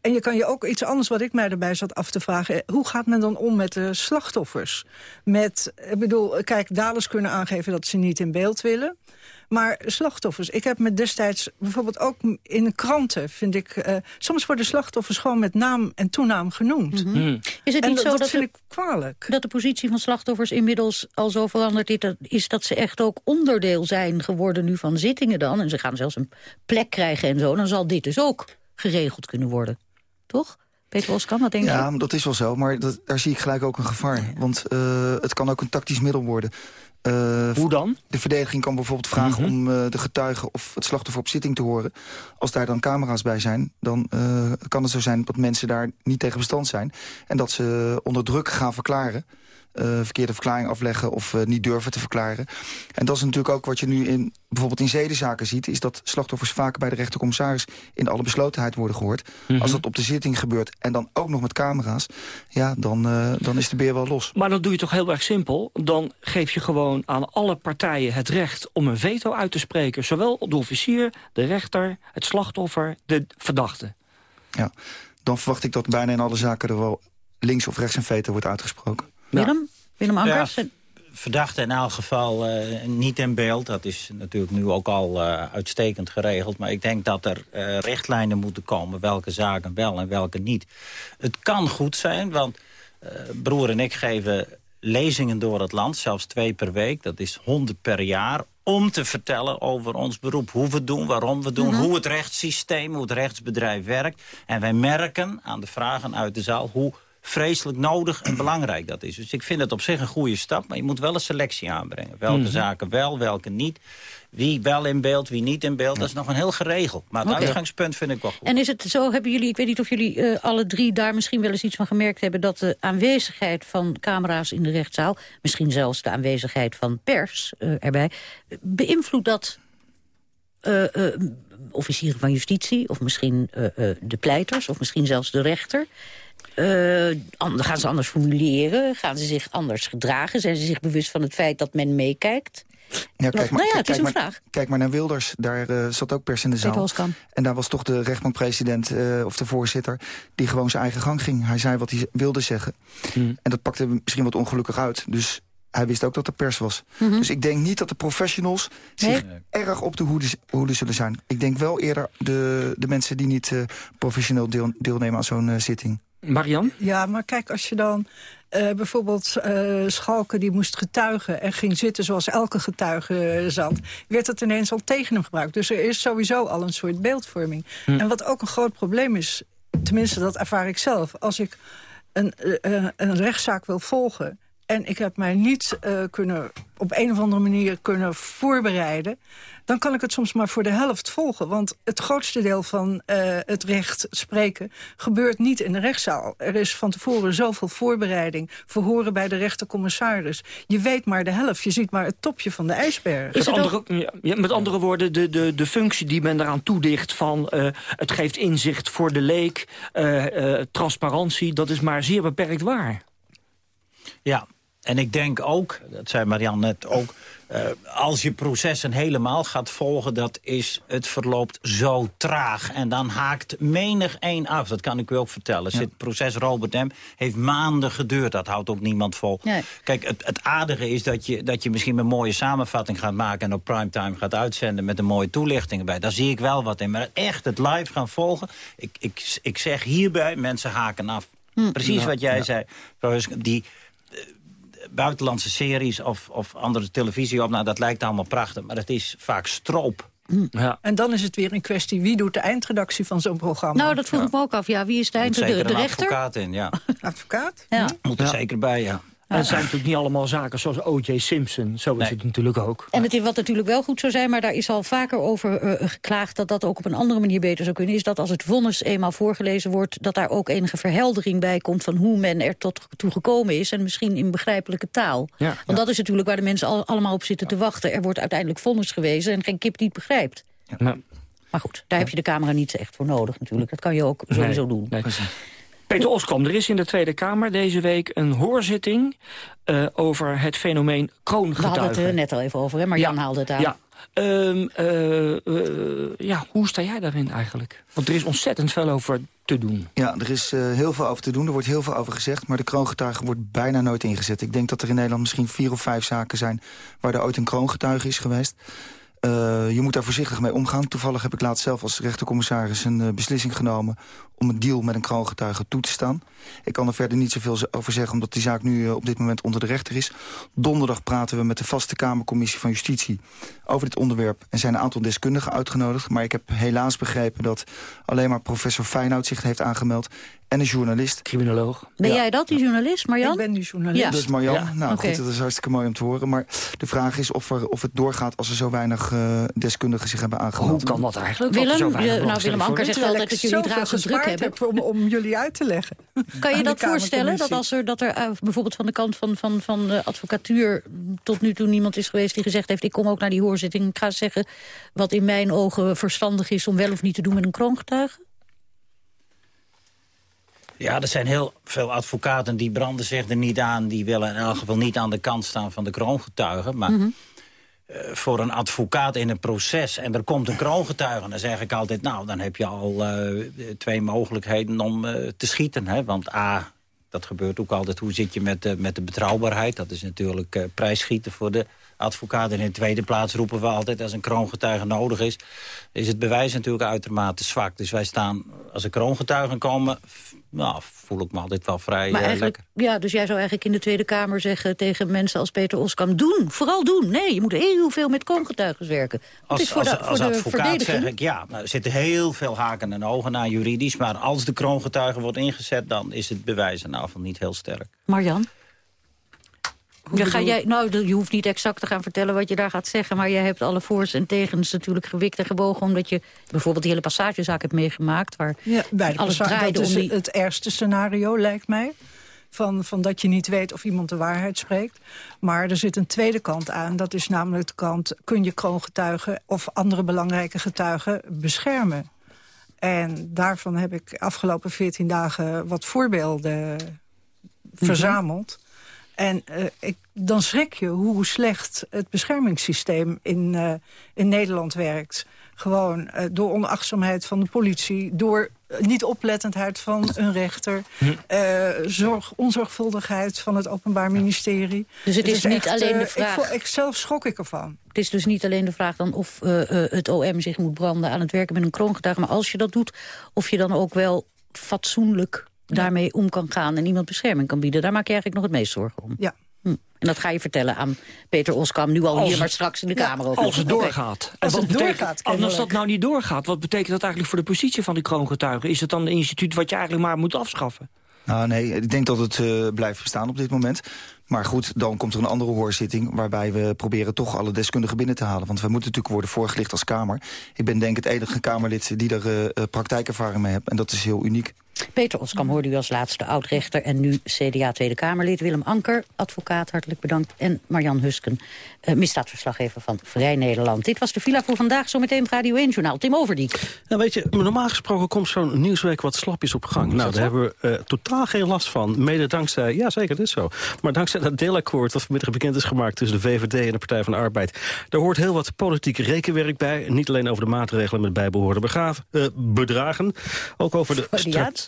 En je kan je ook iets anders wat ik mij erbij zat af te vragen... eh, hoe gaat men dan om met de slachtoffers? Met, ik bedoel, kijk, daders kunnen aangeven dat ze niet in beeld willen... Maar slachtoffers, ik heb me destijds bijvoorbeeld ook in de kranten, vind ik... eh, soms worden slachtoffers gewoon met naam en toenaam genoemd. Is het niet dat- zo dat dat, vind ik kwalijk. dat de positie van slachtoffers inmiddels al zo veranderd is dat, is dat ze echt ook onderdeel zijn geworden nu van zittingen dan? En ze gaan zelfs een plek krijgen en zo. Dan zal dit dus ook geregeld kunnen worden. Toch? Peter Oskam, wat denk je? Ja, dat is wel zo, maar dat, daar zie ik gelijk ook een gevaar. Want eh, het kan ook een tactisch middel worden. Eh, Hoe dan? De verdediging kan bijvoorbeeld vragen Mhm. om eh, de getuige of het slachtoffer op zitting te horen. Als daar dan camera's bij zijn, dan eh, kan het zo zijn dat mensen daar niet tegen bestand zijn. En dat ze onder druk gaan verklaren. Eh, verkeerde verklaring afleggen of eh, niet durven te verklaren. En dat is natuurlijk ook wat je nu in, bijvoorbeeld in zedenzaken ziet... is dat slachtoffers vaak bij de rechtercommissaris in alle beslotenheid worden gehoord. Mhm. Als dat op de zitting gebeurt en dan ook nog met camera's... ja, dan, eh, dan is de beer wel los. Maar dan doe je toch heel erg simpel. Dan geef je gewoon aan alle partijen het recht om een veto uit te spreken. Zowel de officier, de rechter, het slachtoffer, de verdachte. Ja, dan verwacht ik dat bijna in alle zaken er wel links of rechts een veto wordt uitgesproken. Willem? Willem Ankers? Ja, verdachte in elk geval eh, niet in beeld. Dat is natuurlijk nu ook al eh, uitstekend geregeld. Maar ik denk dat er eh, richtlijnen moeten komen... welke zaken wel en welke niet. Het kan goed zijn, want eh, broer en ik geven lezingen door het land. Zelfs twee per week, dat is honderd per jaar om te vertellen over ons beroep. Hoe we het doen, waarom we het doen, hoe het rechtssysteem, hoe het rechtsbedrijf werkt. En wij merken aan de vragen uit de zaal... hoe vreselijk nodig en belangrijk dat is. Dus ik vind het op zich een goede stap, maar je moet wel een selectie aanbrengen. Welke Mhm. zaken wel, welke niet. Wie wel in beeld, wie niet in beeld, dat is nog een heel geregeld. Maar het uitgangspunt vind ik wel goed. En is het zo, hebben jullie, ik weet niet of jullie eh, alle drie daar misschien wel eens iets van gemerkt hebben... dat de aanwezigheid van camera's in de rechtszaal, misschien zelfs de aanwezigheid van pers eh, erbij... beïnvloedt dat eh, officieren van justitie of misschien de pleiters... of misschien zelfs de rechter... Eh, an- gaan ze anders formuleren? Gaan ze zich anders gedragen? Zijn ze zich bewust van het feit dat men meekijkt? Ja, nou ja, het is een maar, vraag. Kijk maar naar Wilders, daar eh, zat ook pers in de zaal. En daar was toch de rechtbankpresident eh, of de voorzitter... die gewoon zijn eigen gang ging. Hij zei wat hij wilde zeggen. Hmm. En dat pakte misschien wat ongelukkig uit. Dus hij wist ook dat er pers was. Mhm. Dus ik denk niet dat de professionals zich erg op de hoede, hoede zullen zijn. Ik denk wel eerder de, de mensen die niet eh, professioneel deel, deelnemen aan zo'n zitting. Marian? Ja, maar kijk, als je dan eh, bijvoorbeeld eh Schalke die moest getuigen... en ging zitten zoals elke getuige zat... werd dat ineens al tegen hem gebruikt. Dus er is sowieso al een soort beeldvorming. Hm. En wat ook een groot probleem is, tenminste dat ervaar ik zelf... als ik een, eh, een rechtszaak wil volgen en ik heb mij niet uh, kunnen, op een of andere manier kunnen voorbereiden... dan kan ik het soms maar voor de helft volgen. Want het grootste deel van uh, het recht spreken gebeurt niet in de rechtszaal. Er is van tevoren zoveel voorbereiding, verhoren bij de rechtercommissaris. Je weet maar de helft, je ziet maar het topje van de ijsberg. Met andere, ja, met andere woorden, de, de, de functie die men eraan toedicht van... Uh, het geeft inzicht voor de leek, transparantie, dat is maar zeer beperkt waar. Ja, en ik denk ook, dat zei Marianne net ook... Uh, als je processen helemaal gaat volgen, dat is, het verloopt zo traag. En dan haakt menig één af, dat kan ik u ook vertellen. Ja. Het proces Robert M. heeft maanden geduurd, dat houdt ook niemand vol. Nee. Kijk, het, het aardige is dat je, dat je misschien een mooie samenvatting gaat maken... en op primetime gaat uitzenden met een mooie toelichting erbij. Daar zie ik wel wat in. Maar echt het live gaan volgen, ik, ik, ik zeg hierbij, mensen haken af. Hm. Precies wat jij zei, die buitenlandse series of, of andere televisie op. Nou, dat lijkt allemaal prachtig, maar het is vaak stroop. Ja. En dan is het weer een kwestie, wie doet de eindredactie van zo'n programma? Nou, dat vroeg ik me ook af. Ja, wie is de eindredactie? De, de rechter? advocaat in, ja. advocaat? Ja. Moet er zeker bij, ja. En het zijn natuurlijk niet allemaal zaken zoals O.J. Simpson. Zo is het natuurlijk ook. En het, wat natuurlijk wel goed zou zijn, maar daar is al vaker over uh, geklaagd... dat dat ook op een andere manier beter zou kunnen... is dat als het vonnis eenmaal voorgelezen wordt... dat daar ook enige verheldering bij komt van hoe men er tot toe gekomen is... en misschien in begrijpelijke taal. Ja, Want ja. dat is natuurlijk waar de mensen al, allemaal op zitten te wachten. Er wordt uiteindelijk vonnis gewezen en geen kip die het begrijpt. Ja. Maar goed, daar heb je de camera niet echt voor nodig natuurlijk. Dat kan je ook sowieso nee, doen. Nee. Peter Oskam, er is in de Tweede Kamer deze week een hoorzitting... Uh, over het fenomeen kroongetuigen. We hadden het er net al even over, hè? maar Jan haalde het aan. Ja. Um, uh, uh, ja, hoe sta jij daarin eigenlijk? Want er is ontzettend veel over te doen. Ja, er is heel veel over te doen. Er wordt heel veel over gezegd. Maar de kroongetuige wordt bijna nooit ingezet. Ik denk dat er in Nederland misschien vier of vijf zaken zijn... waar er ooit een kroongetuige is geweest. Uh, je moet daar voorzichtig mee omgaan. Toevallig heb ik laatst zelf als rechtercommissaris een uh, beslissing genomen... om een deal met een kroongetuige toe te staan. Ik kan er verder niet zoveel over zeggen, omdat die zaak nu uh, op dit moment onder de rechter is. Donderdag praten we met de vaste Kamercommissie van Justitie over dit onderwerp. En zijn een aantal deskundigen uitgenodigd. Maar ik heb helaas begrepen dat alleen maar professor Feyenoord zich heeft aangemeld en een journalist. Criminoloog. Ben ja. jij dat, die journalist, Marjan? Ik ben die journalist. Ja. Dus Marjan, ja. nou okay. goed, dat is hartstikke mooi om te horen. Maar de vraag is of, er, of het doorgaat als er zo weinig uh, deskundigen zich hebben aangemeld. Hoe kan dat eigenlijk? Willem, dat je, nou, Willem Anker zegt altijd dat jullie het druk hebben. Om, om jullie uit te leggen. Kan je dat voorstellen, dat als er, dat er uh, bijvoorbeeld van de kant van, van, van de advocatuur... tot nu toe niemand is geweest die gezegd heeft... ik kom ook naar die hoorzitting, ik ga zeggen wat in mijn ogen verstandig is... om wel of niet te doen met een kroongetuige? Ja, er zijn heel veel advocaten die branden zich er niet aan. Die willen in elk geval niet aan de kant staan van de kroongetuigen. Maar mm -hmm. uh, voor een advocaat in een proces en er komt een kroongetuige... dan zeg ik altijd, nou, dan heb je al uh, twee mogelijkheden om uh, te schieten. Hè? Want A, dat gebeurt ook altijd, hoe zit je met, de, met de betrouwbaarheid? Dat is natuurlijk prijsschieten voor de advocaat. En in de tweede plaats roepen we altijd, als een kroongetuige nodig is... is het bewijs natuurlijk uitermate zwak. Dus wij staan, als er kroongetuigen komen nou, voel ik me altijd wel vrij maar uh, lekker. Ja, dus jij zou eigenlijk in de Tweede Kamer zeggen tegen mensen als Peter Oskam... doen, vooral doen. Nee, je moet heel veel met kroongetuigen werken. Als, is voor als, de, als voor advocaat zeg ik, ja, nou, er zitten heel veel haken en ogen naar juridisch... maar als de kroongetuige wordt ingezet, dan is het bewijs in afval niet heel sterk. Marjan? Ja, ga jij, nou, je hoeft niet exact te gaan vertellen wat je daar gaat zeggen... maar jij hebt alle voor's en tegens natuurlijk gewikt en gebogen... omdat je bijvoorbeeld die hele passagezaak hebt meegemaakt... waar ja, bij de alles draaide dat is om die... het ergste scenario, lijkt mij. Van, van dat je niet weet of iemand de waarheid spreekt. Maar er zit een tweede kant aan. Dat is namelijk de kant, kun je kroongetuigen... of andere belangrijke getuigen beschermen? En daarvan heb ik afgelopen 14 dagen wat voorbeelden verzameld... En uh, ik, dan schrik je hoe slecht het beschermingssysteem in, uh, in Nederland werkt. Gewoon uh, door onachtzaamheid van de politie, door niet oplettendheid van een rechter... Hm. zorg, onzorgvuldigheid van het Openbaar Ministerie. Dus het, het is, is, niet echt, alleen de vraag... Ik, ik, zelf schrok ik ervan. Het is dus niet alleen de vraag dan of het OM zich moet branden... aan het werken met een kroongetuige, maar als je dat doet... of je dan ook wel fatsoenlijk daarmee om kan gaan en iemand bescherming kan bieden. Daar maak je eigenlijk nog het meest zorgen om. Ja. Hm. En dat ga je vertellen aan Peter Oskam, nu al hier, maar straks in de Kamer ook. Als het doorgaat. En als het betekent, doorgaat, als dat nou niet doorgaat, wat betekent dat eigenlijk voor de positie van die kroongetuigen? Is het dan een instituut wat je eigenlijk maar moet afschaffen? Nou nee, ik denk dat het uh, blijft bestaan op dit moment. Maar goed, dan komt er een andere hoorzitting... waarbij we proberen toch alle deskundigen binnen te halen. Want wij moeten natuurlijk worden voorgelicht als Kamer. Ik ben denk ik het enige Kamerlid die er uh, praktijkervaring mee heeft. En dat is heel uniek. Peter Oskam hoorde u als laatste oud-rechter en nu CDA Tweede Kamerlid. Willem Anker, advocaat, hartelijk bedankt. En Marjan Husken, uh, misdaadverslaggever van Vrij Nederland. Dit was de villa voor vandaag, zometeen het Radio 1-journaal. Tim Overdiek. Nou weet je, normaal gesproken komt zo'n nieuwsweek wat slapjes op gang. Nou, daar hebben we uh, totaal geen last van. Mede dankzij, ja zeker, dit is zo. Maar dankzij dat deelakkoord dat vanmiddag bekend is gemaakt... tussen de VVD en de Partij van de Arbeid. Daar hoort heel wat politiek rekenwerk bij. Niet alleen over de maatregelen met bijbehorende begraven, uh, bedragen. Ook over de...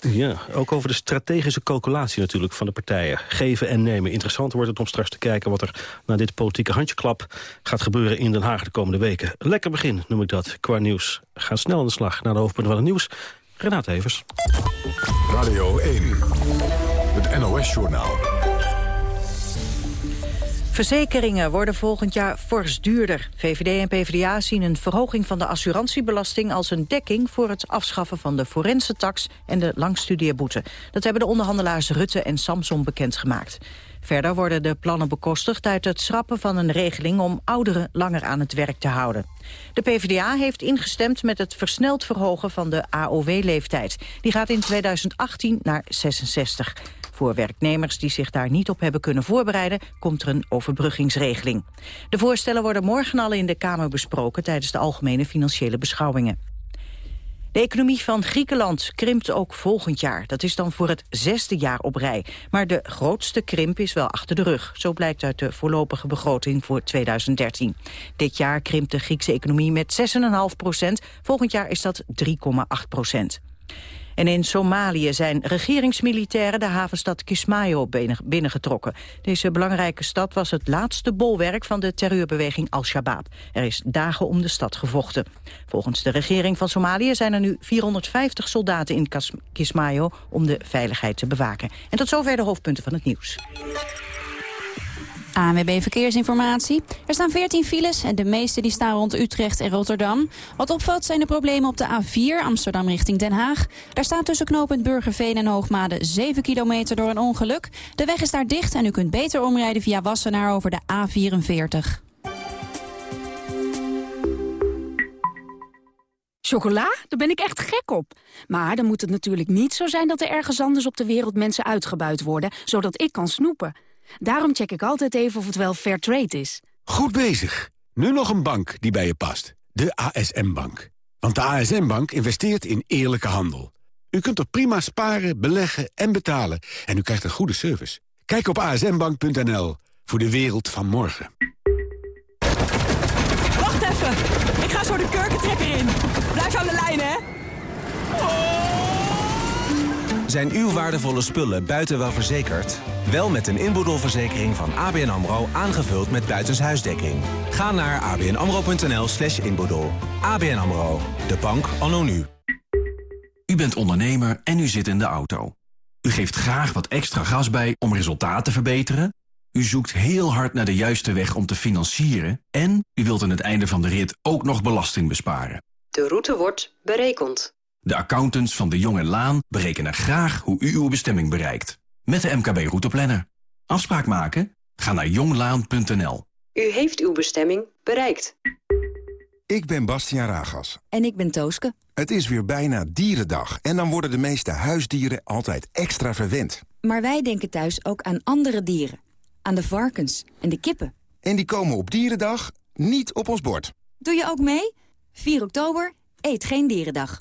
Ja, ook over de strategische calculatie natuurlijk van de partijen. Geven en nemen. Interessant wordt het om straks te kijken wat er na dit politieke gaat gebeuren in Den Haag de komende weken. Lekker begin noem ik dat qua nieuws. Gaan snel aan de slag naar de hoofdpunten van het nieuws. Renate Evers. Radio 1. Het NOS-journaal. Verzekeringen worden volgend jaar fors duurder. VVD en PvdA zien een verhoging van de assurantiebelasting... als een dekking voor het afschaffen van de forensentax en de langstudeerboete. Dat hebben de onderhandelaars Rutte en Samson bekendgemaakt. Verder worden de plannen bekostigd uit het schrappen van een regeling... om ouderen langer aan het werk te houden. De PvdA heeft ingestemd met het versneld verhogen van de AOW-leeftijd. Die gaat in 2018 naar 66. Voor werknemers die zich daar niet op hebben kunnen voorbereiden... komt er een overbruggingsregeling. De voorstellen worden morgen al in de Kamer besproken... tijdens de algemene financiële beschouwingen. De economie van Griekenland krimpt ook volgend jaar. Dat is dan voor het zesde jaar op rij. Maar de grootste krimp is wel achter de rug. Zo blijkt uit de voorlopige begroting voor 2013. Dit jaar krimpt de Griekse economie met 6,5 procent. Volgend jaar is dat 3,8 procent. En in Somalië zijn regeringsmilitairen de havenstad Kismayo binnengetrokken. Deze belangrijke stad was het laatste bolwerk van de terreurbeweging Al-Shabaab. Er is dagen om de stad gevochten. Volgens de regering van Somalië zijn er nu 450 soldaten in Kismayo om de veiligheid te bewaken. En tot zover de hoofdpunten van het nieuws. ANWB Verkeersinformatie. Er staan 14 files en de meeste die staan rond Utrecht en Rotterdam. Wat opvalt zijn de problemen op de A4 Amsterdam richting Den Haag. Daar staat tussen knooppunt Burgerveen en Hoogmade 7 kilometer door een ongeluk. De weg is daar dicht en u kunt beter omrijden via Wassenaar over de A44. Chocola? Daar ben ik echt gek op. Maar dan moet het natuurlijk niet zo zijn dat er ergens anders op de wereld mensen uitgebuit worden, zodat ik kan snoepen. Daarom check ik altijd even of het wel fair trade is. Goed bezig. Nu nog een bank die bij je past. De ASM-bank. Want de ASM-bank investeert in eerlijke handel. U kunt er prima sparen, beleggen en betalen. En u krijgt een goede service. Kijk op asmbank.nl voor de wereld van morgen. Wacht even. Ik ga zo de kurkentrekker in. Blijf aan de lijn, hè. Zijn uw waardevolle spullen buiten wel verzekerd? Wel met een inboedelverzekering van ABN AMRO aangevuld met buitenshuisdekking. Ga naar abnamro.nl slash inboedel. ABN AMRO, de bank anno nu. U bent ondernemer en u zit in de auto. U geeft graag wat extra gas bij om resultaten te verbeteren. U zoekt heel hard naar de juiste weg om te financieren. En u wilt aan het einde van de rit ook nog belasting besparen. De route wordt berekend. De accountants van de Jonge Laan berekenen graag hoe u uw bestemming bereikt. Met de MKB Routeplanner. Afspraak maken? Ga naar jonglaan.nl. U heeft uw bestemming bereikt. Ik ben Bastiaan Ragas. En ik ben Tooske. Het is weer bijna dierendag en dan worden de meeste huisdieren altijd extra verwend. Maar wij denken thuis ook aan andere dieren. Aan de varkens en de kippen. En die komen op dierendag niet op ons bord. Doe je ook mee? 4 oktober, eet geen dierendag.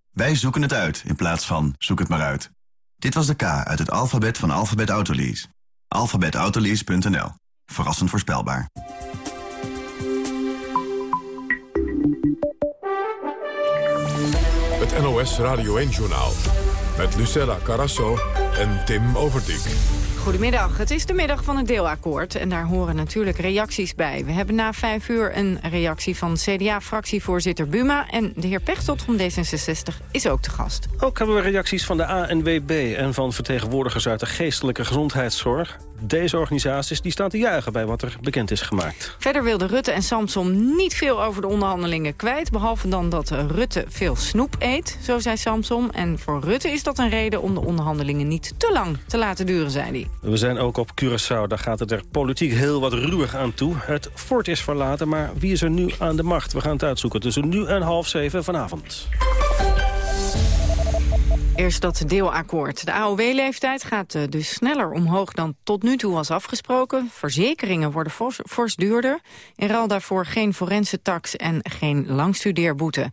Wij zoeken het uit in plaats van zoek het maar uit. Dit was de K uit het alfabet van Alphabet Autolease. Alphabetautolease.nl. Verrassend voorspelbaar. Het NOS Radio 1-journaal. Met Lucella Carasso en Tim Overdijk. Goedemiddag, het is de middag van het deelakkoord en daar horen natuurlijk reacties bij. We hebben na vijf uur een reactie van CDA-fractievoorzitter Buma... en de heer Pechtold van D66 is ook te gast. Ook hebben we reacties van de ANWB en van vertegenwoordigers uit de geestelijke gezondheidszorg. Deze organisaties die staan te juichen bij wat er bekend is gemaakt. Verder wilden Rutte en Samson niet veel over de onderhandelingen kwijt... behalve dan dat Rutte veel snoep eet, zo zei Samson. En voor Rutte is dat een reden om de onderhandelingen niet te lang te laten duren, zei hij. We zijn ook op Curaçao, daar gaat het er politiek heel wat ruwig aan toe. Het fort is verlaten, maar wie is er nu aan de macht? We gaan het uitzoeken tussen nu en half zeven vanavond. Eerst dat deelakkoord. De AOW-leeftijd gaat eh, dus sneller omhoog dan tot nu toe was afgesproken. Verzekeringen worden fors, duurder. In ruil daarvoor geen forense tax en geen langstudeerboete.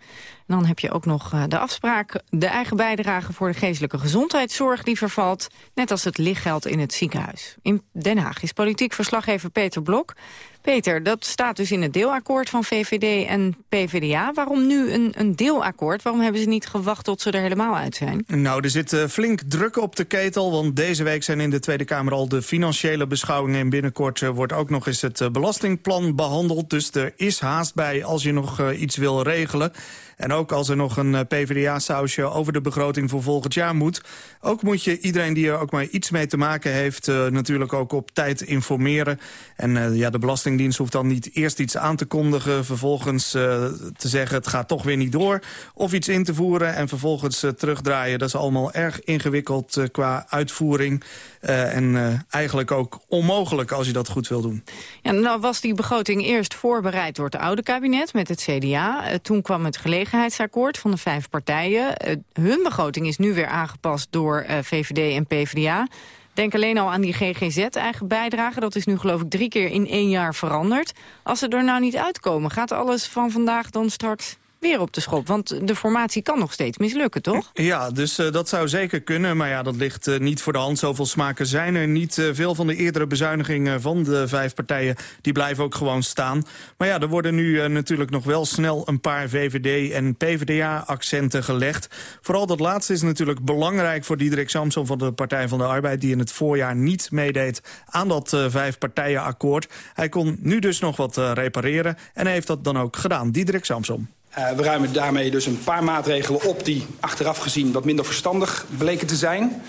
Dan heb je ook nog eh, de afspraak, de eigen bijdrage voor de geestelijke gezondheidszorg die vervalt, net als het lichtgeld in het ziekenhuis. In Den Haag is politiek verslaggever Peter Blok. Peter, dat staat dus in het deelakkoord van VVD en PvdA. Waarom nu een, een deelakkoord? Waarom hebben ze niet gewacht tot ze er helemaal uit zijn? Nou, er zit uh, flink druk op de ketel, want deze week zijn in de Tweede Kamer al de financiële beschouwingen en binnenkort uh, wordt ook nog eens het belastingplan behandeld. Dus er is haast bij als je nog iets wil regelen. En ook als er nog een eh, PvdA-sausje over de begroting voor volgend jaar moet. Ook moet je iedereen die er ook maar iets mee te maken heeft... Uh, natuurlijk ook op tijd informeren. En uh, ja, de Belastingdienst hoeft dan niet eerst iets aan te kondigen... vervolgens te zeggen het gaat toch weer niet door. Of iets in te voeren en vervolgens terugdraaien. Dat is allemaal erg ingewikkeld qua uitvoering. En eigenlijk ook onmogelijk als je dat goed wil doen. Ja, nou was die begroting eerst voorbereid door het oude kabinet met het CDA. toen kwam het gelegen gelegenheidsakkoord van de vijf partijen. Hun begroting is nu weer aangepast door VVD en PvdA. Denk alleen al aan die GGZ-eigen bijdrage. Dat is nu geloof ik drie keer in één jaar veranderd. Als ze er nou niet uitkomen, gaat alles van vandaag dan straks weer op de schop. Want de formatie kan nog steeds mislukken, toch? Ja, dus uh, dat zou zeker kunnen. Maar ja, dat ligt uh, niet voor de hand. Zoveel smaken zijn er niet. Uh, veel van de eerdere bezuinigingen van de vijf partijen... die blijven ook gewoon staan. Maar ja, er worden nu natuurlijk nog wel snel... een paar VVD- en PvdA-accenten gelegd. Vooral dat laatste is natuurlijk belangrijk voor Diederik Samson... van de Partij van de Arbeid... die in het voorjaar niet meedeed aan dat vijf partijen-akkoord. Hij kon nu dus nog wat repareren. En heeft dat dan ook gedaan. Diederik Samson. Uh, we ruimen daarmee dus een paar maatregelen op die achteraf gezien wat minder verstandig bleken te zijn.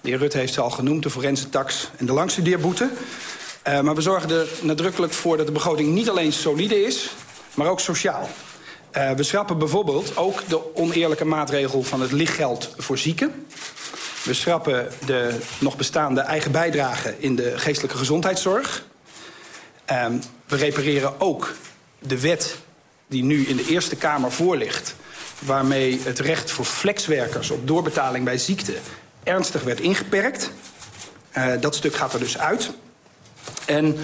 De heer Rutte heeft ze al genoemd, de forense tax en de langstudeerboete. Uh, maar we zorgen er nadrukkelijk voor dat de begroting niet alleen solide is, maar ook sociaal. Uh, we schrappen bijvoorbeeld ook de oneerlijke maatregel van het lichtgeld voor zieken. We schrappen de nog bestaande eigen bijdrage in de geestelijke gezondheidszorg. we repareren ook de wet die nu in de Eerste Kamer voor ligt... waarmee het recht voor flexwerkers op doorbetaling bij ziekte... ernstig werd ingeperkt. Uh, dat stuk gaat er dus uit. En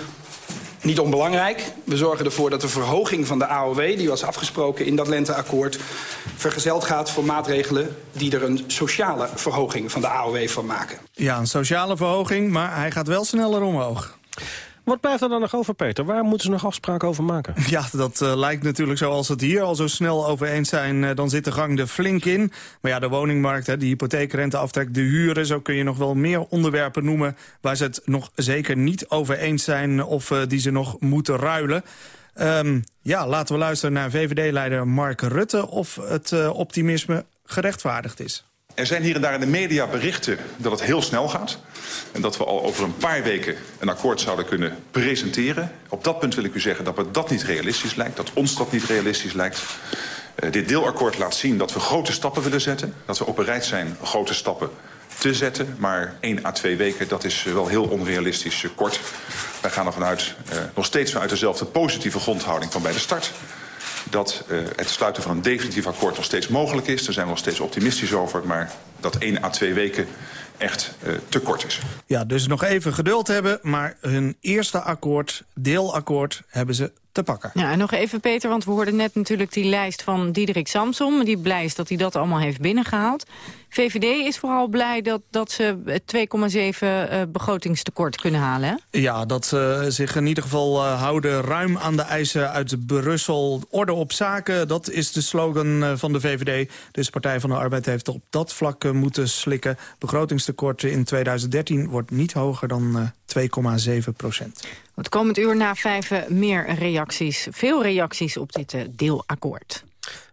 niet onbelangrijk, we zorgen ervoor dat de verhoging van de AOW... die was afgesproken in dat lenteakkoord... vergezeld gaat voor maatregelen die er een sociale verhoging van de AOW van maken. Ja, een sociale verhoging, maar hij gaat wel sneller omhoog. Wat blijft er dan nog over, Peter? Waar moeten ze nog afspraken over maken? Ja, dat uh, lijkt natuurlijk zo als het hier al zo snel over eens zijn... Uh, dan zit de gang er flink in. Maar ja, de woningmarkt, hè, de hypotheekrenteaftrek, de huren... zo kun je nog wel meer onderwerpen noemen... waar ze het nog zeker niet over eens zijn... of uh, die ze nog moeten ruilen. Um, ja, laten we luisteren naar VVD-leider Mark Rutte... of het optimisme gerechtvaardigd is. Er zijn hier en daar in de media berichten dat het heel snel gaat. En dat we al over een paar weken een akkoord zouden kunnen presenteren. Op dat punt wil ik u zeggen dat me dat niet realistisch lijkt. Dat ons dat niet realistisch lijkt. Uh, dit deelakkoord laat zien dat we grote stappen willen zetten. Dat we ook bereid zijn grote stappen te zetten. Maar één à twee weken, dat is wel heel onrealistisch uh, kort. Wij gaan ervan uit, uh, nog steeds vanuit dezelfde positieve grondhouding van bij de start dat uh, het sluiten van een definitief akkoord nog steeds mogelijk is. Daar zijn we nog steeds optimistisch over. Maar dat 1 à 2 weken echt uh, te kort is. Ja, dus nog even geduld hebben. Maar hun eerste akkoord, deelakkoord, hebben ze te pakken. Ja, en nog even Peter, want we hoorden net natuurlijk die lijst van Diederik Samsom. Die blij is dat hij dat allemaal heeft binnengehaald. VVD is vooral blij dat, dat ze 2,7 uh, begrotingstekort kunnen halen. Hè? Ja, dat ze zich in ieder geval uh, houden ruim aan de eisen uit Brussel. Orde op zaken, dat is de slogan uh, van de VVD. Dus Partij van de Arbeid heeft op dat vlak moeten slikken. Begrotingstekort in 2013 wordt niet hoger dan 2,7 procent. Het komend uur na vijf meer reacties. Veel reacties op dit deelakkoord.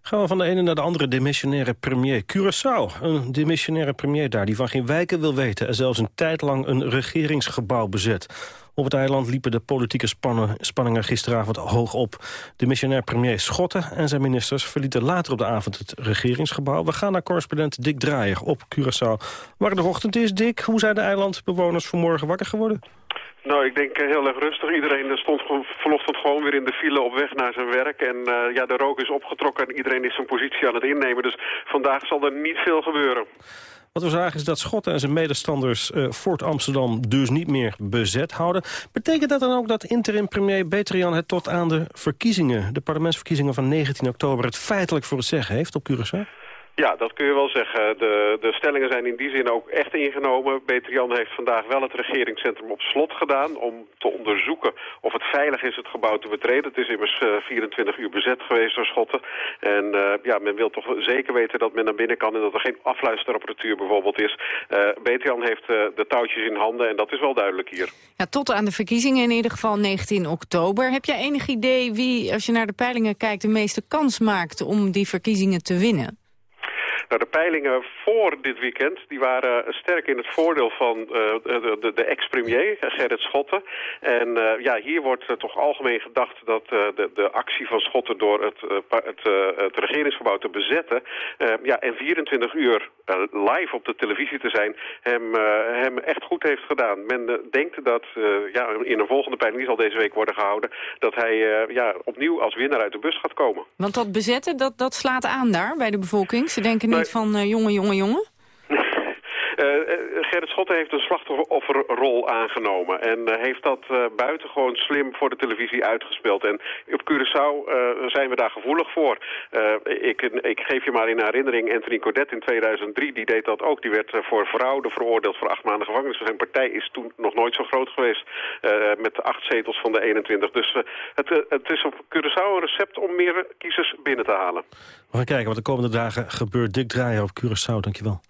Gaan we van de ene naar de andere demissionaire premier. Curaçao, een demissionaire premier daar die van geen wijken wil weten... en zelfs een tijd lang een regeringsgebouw bezet. Op het eiland liepen de politieke spanningen gisteravond hoog op. De missionair premier Schotten en zijn ministers verlieten later op de avond het regeringsgebouw. We gaan naar correspondent Dick Draaier op Curaçao. Waar de ochtend is, Dick, hoe zijn de eilandbewoners vanmorgen wakker geworden? Nou, ik denk heel erg rustig. Iedereen stond vanochtend gewoon weer in de file op weg naar zijn werk. En uh, ja, de rook is opgetrokken en iedereen is zijn positie aan het innemen. Dus vandaag zal er niet veel gebeuren. Wat we zagen is dat Schotten en zijn medestanders uh, Fort Amsterdam dus niet meer bezet houden. Betekent dat dan ook dat interim premier Betrian het tot aan de verkiezingen, de parlementsverkiezingen van 19 oktober, het feitelijk voor het zeggen heeft op Curaçao? Ja, dat kun je wel zeggen. De, de stellingen zijn in die zin ook echt ingenomen. Betrian heeft vandaag wel het regeringscentrum op slot gedaan... om te onderzoeken of het veilig is het gebouw te betreden. Het is immers uh, 24 uur bezet geweest door Schotten. En uh, ja, men wil toch zeker weten dat men naar binnen kan... en dat er geen afluisterapparatuur bijvoorbeeld is. Uh, Betrian heeft de touwtjes in handen en dat is wel duidelijk hier. Ja, tot aan de verkiezingen in ieder geval 19 oktober. Heb jij enig idee wie, als je naar de peilingen kijkt... de meeste kans maakt om die verkiezingen te winnen? Nou, de peilingen voor dit weekend die waren sterk in het voordeel van uh, de, de, ex-premier, Gerrit Schotten. En uh, ja, hier wordt toch algemeen gedacht dat de, de actie van Schotten door het, het, het regeringsgebouw te bezetten... ja, en 24 uur live op de televisie te zijn, hem, hem echt goed heeft gedaan. Men denkt dat, ja, in een volgende peiling, die zal deze week worden gehouden... dat hij ja, opnieuw als winnaar uit de bus gaat komen. Want dat bezetten, dat, dat slaat aan daar bij de bevolking? Ze denken niet van uh, jongen, jongen, jongen? Uh, Gerrit Schotten heeft een slachtofferrol aangenomen. En uh, heeft dat buitengewoon slim voor de televisie uitgespeeld. En op Curaçao zijn we daar gevoelig voor. Ik, ik, geef je maar in herinnering, Anthony Cordet in 2003, die deed dat ook. Die werd voor fraude veroordeeld voor acht maanden gevangenis. Zijn partij is toen nog nooit zo groot geweest. met acht zetels van de 21. Dus het, het is op Curaçao een recept om meer kiezers binnen te halen. We gaan kijken wat de komende dagen gebeurt. Dick Draaien op Curaçao, dankjewel.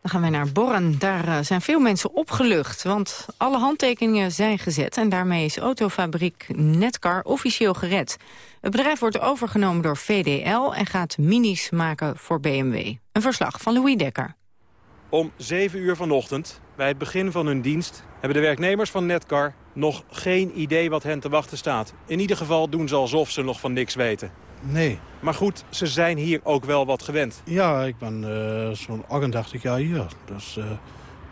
Dan gaan wij naar Borren. Daar uh, zijn veel mensen opgelucht, want alle handtekeningen zijn gezet... en daarmee is autofabriek Netcar officieel gered. Het bedrijf wordt overgenomen door VDL en gaat minis maken voor BMW. Een verslag van Louis Dekker. Om 7 uur vanochtend, bij het begin van hun dienst... hebben de werknemers van Netcar nog geen idee wat hen te wachten staat. In ieder geval doen ze alsof ze nog van niks weten. Nee. Maar goed, ze zijn hier ook wel wat gewend. Ja, ik ben uh, zo'n 88 jaar hier. Dus uh,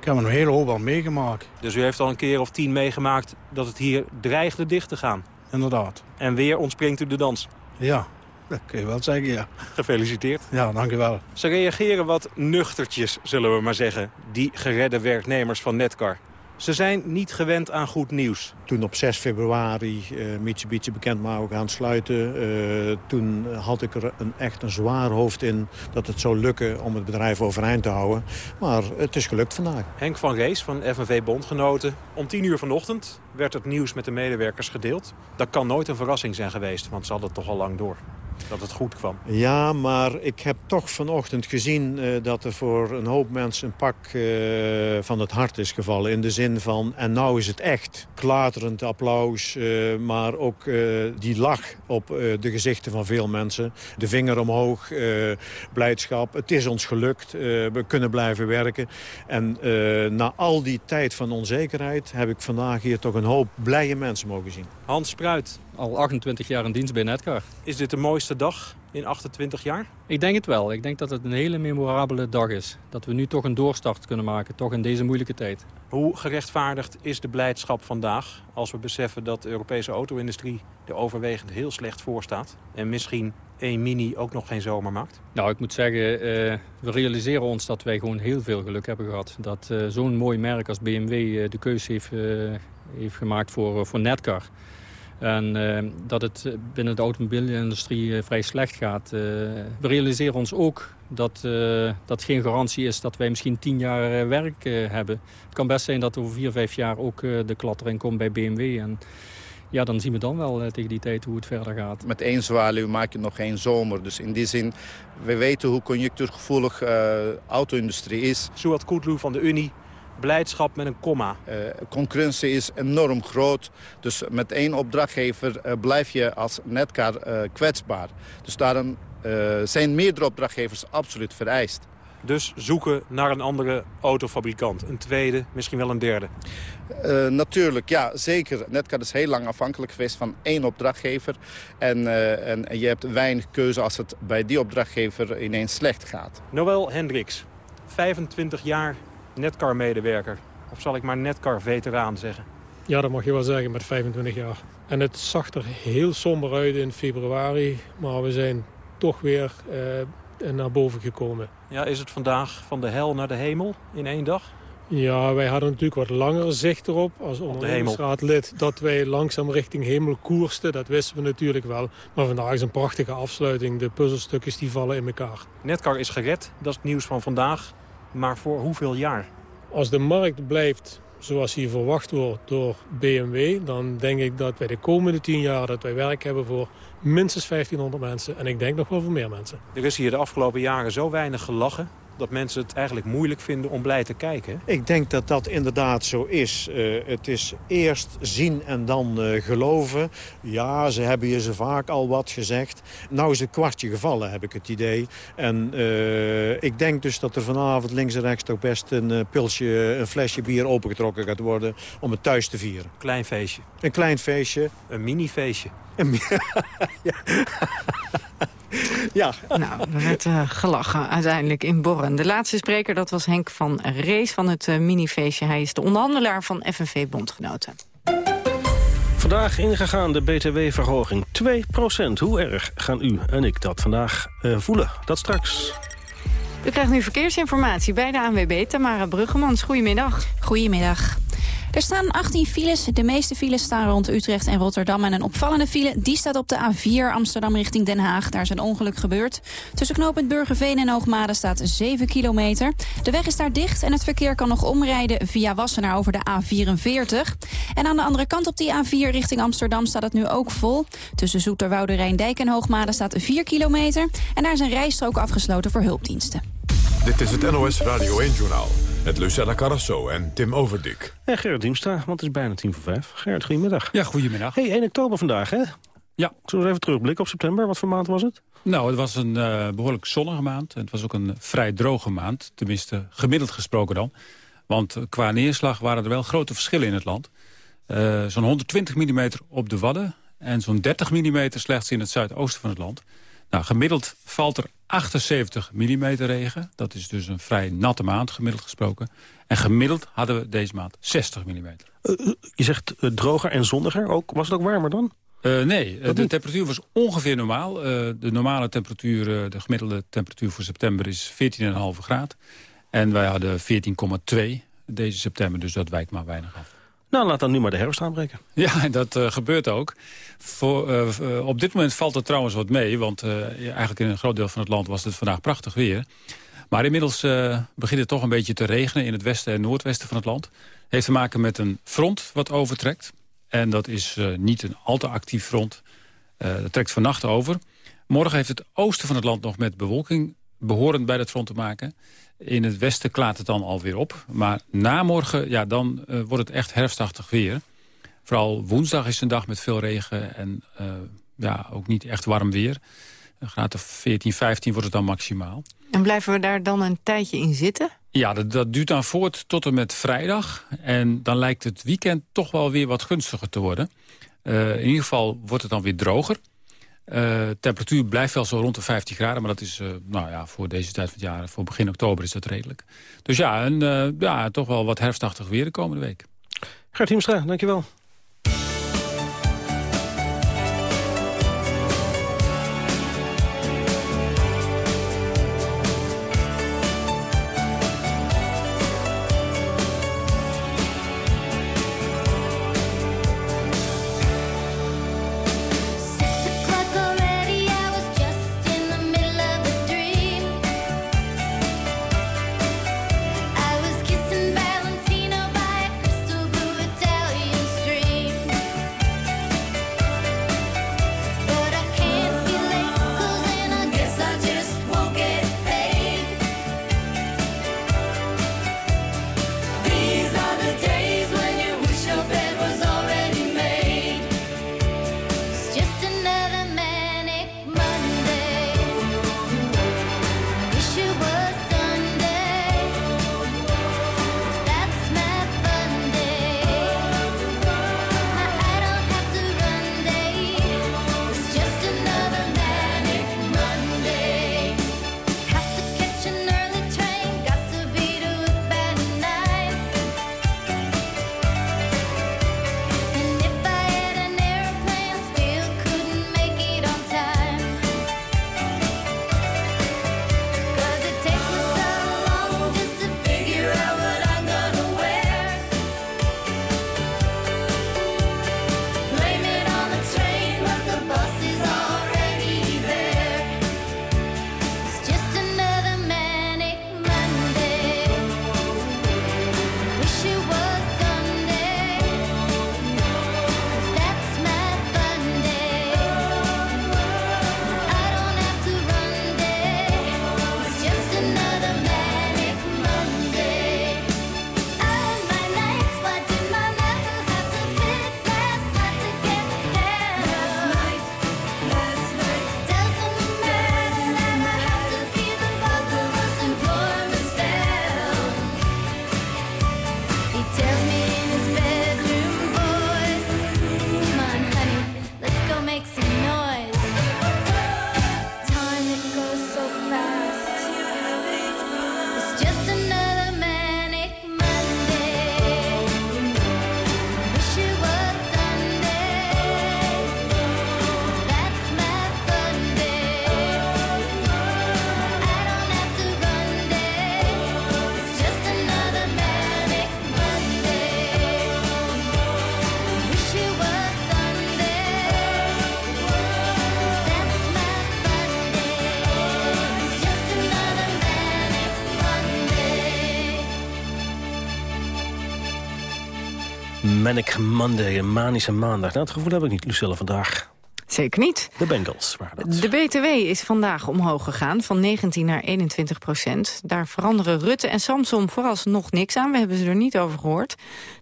ik heb een hele hoop al meegemaakt. Dus u heeft al een keer of tien meegemaakt dat het hier dreigde dicht te gaan? Inderdaad. En weer ontspringt u de dans? Ja, dat kun je wel zeggen, ja. Gefeliciteerd. Ja, dank u wel. Ze reageren wat nuchtertjes, zullen we maar zeggen. Die geredde werknemers van Netcar. Ze zijn niet gewend aan goed nieuws. Toen op 6 februari uh, Mitsubishi bekend wou gaan sluiten... Uh, toen had ik er een, echt een zwaar hoofd in dat het zou lukken om het bedrijf overeind te houden. Maar het is gelukt vandaag. Henk van Rees van FNV Bondgenoten. Om 10 uur vanochtend werd het nieuws met de medewerkers gedeeld. Dat kan nooit een verrassing zijn geweest, want ze hadden het toch al lang door dat het goed kwam. Ja, maar ik heb toch vanochtend gezien uh, dat er voor een hoop mensen een pak uh, van het hart is gevallen. In de zin van, en nou is het echt. Klaterend applaus, uh, maar ook die lach op de gezichten van veel mensen. De vinger omhoog, blijdschap. Het is ons gelukt, we kunnen blijven werken. En na al die tijd van onzekerheid heb ik vandaag hier toch een hoop blije mensen mogen zien. Hans Spruit, al 28 jaar in dienst bij Netcar. Is dit de mooiste dag in 28 jaar? Ik denk het wel. Ik denk dat het een hele memorabele dag is. Dat we nu toch een doorstart kunnen maken, toch in deze moeilijke tijd. Hoe gerechtvaardigd is de blijdschap vandaag... als we beseffen dat de Europese auto-industrie er overwegend heel slecht voor staat... en misschien één Mini ook nog geen zomer maakt? Nou, ik moet zeggen, uh, we realiseren ons dat wij gewoon heel veel geluk hebben gehad. Dat uh, zo'n mooi merk als BMW uh, de keuze heeft, heeft gemaakt voor, voor Netcar... En eh, dat het binnen de automobielindustrie uh, vrij slecht gaat. Uh, we realiseren ons ook dat dat geen garantie is dat wij misschien tien jaar werk hebben. Het kan best zijn dat over vier, vijf jaar ook de klad erin komt bij BMW. En ja, dan zien we dan wel tegen die tijd hoe het verder gaat. Met één zwaluw maak je nog geen zomer. Dus in die zin, we weten hoe conjunctuurgevoelig de auto-industrie is. Suat Koetlu van de Unie Blijdschap met een komma. Uh, concurrentie is enorm groot. Dus met één opdrachtgever uh, blijf je als netcar uh, kwetsbaar. Dus daarom zijn meerdere opdrachtgevers absoluut vereist. Dus zoeken naar een andere autofabrikant. Een tweede, misschien wel een derde. natuurlijk, ja, zeker. Netcar is heel lang afhankelijk geweest van één opdrachtgever. En, en je hebt weinig keuze als het bij die opdrachtgever ineens slecht gaat. Noël Hendricks, 25 jaar Netcar-medewerker. Of zal ik maar Netcar-veteraan zeggen? Ja, dat mag je wel zeggen met 25 jaar. En het zag er heel somber uit in februari. Maar we zijn toch weer uh, naar boven gekomen. Ja, is het vandaag van de hel naar de hemel in één dag? Ja, wij hadden natuurlijk wat langer zicht erop als ondernemingsraadlid... dat wij langzaam richting hemel koersten. Dat wisten we natuurlijk wel. Maar vandaag is een prachtige afsluiting. De puzzelstukjes die vallen in elkaar. Netcar is gered, dat is het nieuws van vandaag. Maar voor hoeveel jaar? Als de markt blijft zoals hier verwacht wordt door BMW... dan denk ik dat wij de komende tien jaar dat wij werk hebben voor minstens 1500 mensen. En ik denk nog wel voor meer mensen. Er is hier de afgelopen jaren zo weinig gelachen dat mensen het eigenlijk moeilijk vinden om blij te kijken? Ik denk dat dat inderdaad zo is. Uh, het is eerst zien en dan uh, geloven. Ja, ze hebben je ze vaak al wat gezegd. Nou is het kwartje gevallen, heb ik het idee. En uh, ik denk dus dat er vanavond links en rechts toch best een pilsje, een flesje bier opengetrokken gaat worden... om het thuis te vieren. Klein feestje. Een klein feestje. Een mini-feestje. Ja. ja. Nou, er werd uh, gelachen uiteindelijk in Borren. De laatste spreker dat was Henk van Rees van het uh, minifeestje. Hij is de onderhandelaar van FNV Bondgenoten. Vandaag ingegaan de btw-verhoging 2% Hoe erg gaan u en ik dat vandaag uh, voelen? Dat straks. U krijgt nu verkeersinformatie bij de ANWB. Tamara Bruggemans, goedemiddag. Goedemiddag. Er staan 18 files. De meeste files staan rond Utrecht en Rotterdam. En een opvallende file die staat op de A4 Amsterdam richting Den Haag. Daar is een ongeluk gebeurd. Tussen knooppunt Burgerveen en Hoogmade staat 7 kilometer. De weg is daar dicht en het verkeer kan nog omrijden via Wassenaar over de A44. En aan de andere kant op die A4 richting Amsterdam staat het nu ook vol. Tussen Zoeterwoude, Rijndijk en Hoogmade staat 4 kilometer. En daar is een rijstrook afgesloten voor hulpdiensten. Dit is het NOS Radio 1-journaal. Met Lucella Carrasso en Tim Overdik. En Gerrit Diemstra, want het is bijna tien voor vijf. Gerrit, goedemiddag. Ja, goedemiddag. Hey, 1 oktober vandaag, hè? Ja. Zullen we even terugblikken op september? Wat voor maand was het? Nou, het was een uh, behoorlijk zonnige maand. En het was ook een vrij droge maand. Tenminste, gemiddeld gesproken dan. Want qua neerslag waren er wel grote verschillen in het land. Uh, zo'n 120 mm op de Wadden. En zo'n 30 mm slechts in het zuidoosten van het land. Nou, gemiddeld valt er 78 mm regen. Dat is dus een vrij natte maand, gemiddeld gesproken. En gemiddeld hadden we deze maand 60 mm. Uh, je zegt uh, droger en zonniger. Ook, was het ook warmer dan? Uh, nee, de temperatuur was ongeveer normaal. de normale temperatuur, de gemiddelde temperatuur voor september is 14,5 graden. En wij hadden 14,2 deze september, dus dat wijkt maar weinig af. Nou, laat dan nu maar de herfst aanbreken. Ja, dat uh, gebeurt ook. Voor, uh, op dit moment valt het trouwens wat mee. Want eigenlijk in een groot deel van het land was het vandaag prachtig weer. Maar inmiddels begint het toch een beetje te regenen in het westen en noordwesten van het land. heeft te maken met een front wat overtrekt. En dat is niet een al te actief front. dat trekt vannacht over. Morgen heeft het oosten van het land nog met bewolking behorend bij dat front te maken. In het westen klaart het dan alweer op. Maar na morgen, ja, dan uh, wordt het echt herfstachtig weer. Vooral woensdag is een dag met veel regen en uh, ja, ook niet echt warm weer. Een graad of 14, 15 wordt het dan maximaal. En blijven we daar dan een tijdje in zitten? Ja, dat, dat duurt dan voort tot en met vrijdag. En dan lijkt het weekend toch wel weer wat gunstiger te worden. Uh, in ieder geval wordt het dan weer droger. Uh, temperatuur blijft wel zo rond de 15 graden, maar dat is uh, nou ja, voor deze tijd van het jaar, voor begin oktober is dat redelijk. Dus ja, een, uh, ja toch wel wat herfstachtig weer de komende week. Gert Hiemstra, dankjewel. Monday, een manische maandag. Nou, het gevoel heb ik niet, Lucille, vandaag. Zeker niet. De Bengals waren dat. De BTW is vandaag omhoog gegaan, van 19 naar 21 procent. Daar veranderen Rutte en Samsom vooralsnog niks aan. We hebben ze er niet over gehoord.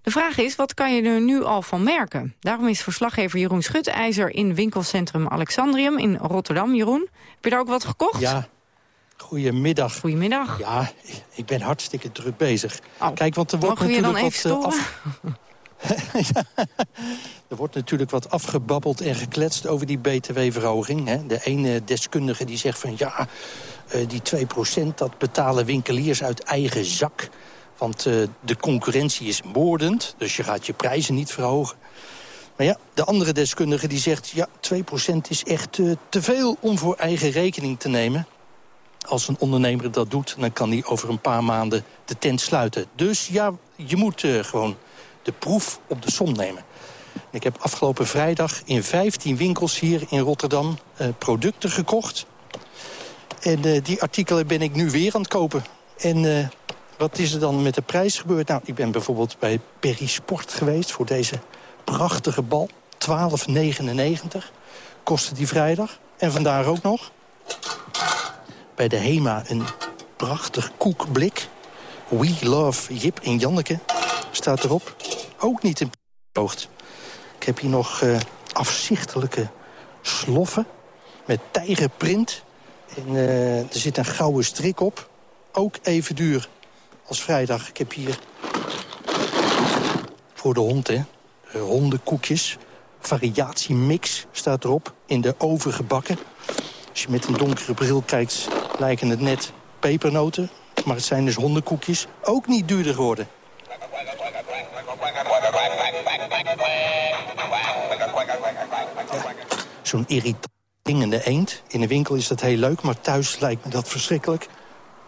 De vraag is, wat kan je er nu al van merken? Daarom is verslaggever Jeroen Schutijzer in winkelcentrum Alexandrium in Rotterdam. Jeroen, heb je daar ook wat gekocht? Ja, Goedemiddag. Goedemiddag. Ja, ik ben hartstikke druk bezig. Oh, Kijk, want er wordt natuurlijk dan even wat, eh, storen? Er wordt natuurlijk wat afgebabbeld en gekletst over die btw-verhoging. De ene deskundige die zegt van ja, eh, die 2% dat betalen winkeliers uit eigen zak. Want eh, de concurrentie is moordend, dus je gaat je prijzen niet verhogen. Maar ja, de andere deskundige die zegt... ja, 2% is echt eh, te veel om voor eigen rekening te nemen. Als een ondernemer dat doet, dan kan hij over een paar maanden de tent sluiten. Dus ja, je moet gewoon de proef op de som nemen. Ik heb afgelopen vrijdag in 15 winkels hier in Rotterdam eh, producten gekocht. En eh, die artikelen ben ik nu weer aan het kopen. En eh, wat is er dan met de prijs gebeurd? Nou, ik ben bijvoorbeeld bij Perry Sport geweest voor deze prachtige bal. 12,99 kostte die vrijdag. En vandaar ook nog. Bij de HEMA een prachtig koekblik. We love Jip en Janneke staat erop. Ook niet hoogte. Ik heb hier nog eh, afzichtelijke sloffen met tijgerprint. En eh, er zit een gouden strik op. Ook even duur als vrijdag. Ik heb hier voor de hond, hè. hondenkoekjes. Variatiemix staat erop. In de oven gebakken. Als je met een donkere bril kijkt, lijken het net pepernoten. Maar het zijn dus hondenkoekjes. Ook niet duurder geworden. Zo'n irritant dingende eend. In de winkel is dat heel leuk, maar thuis lijkt me dat verschrikkelijk.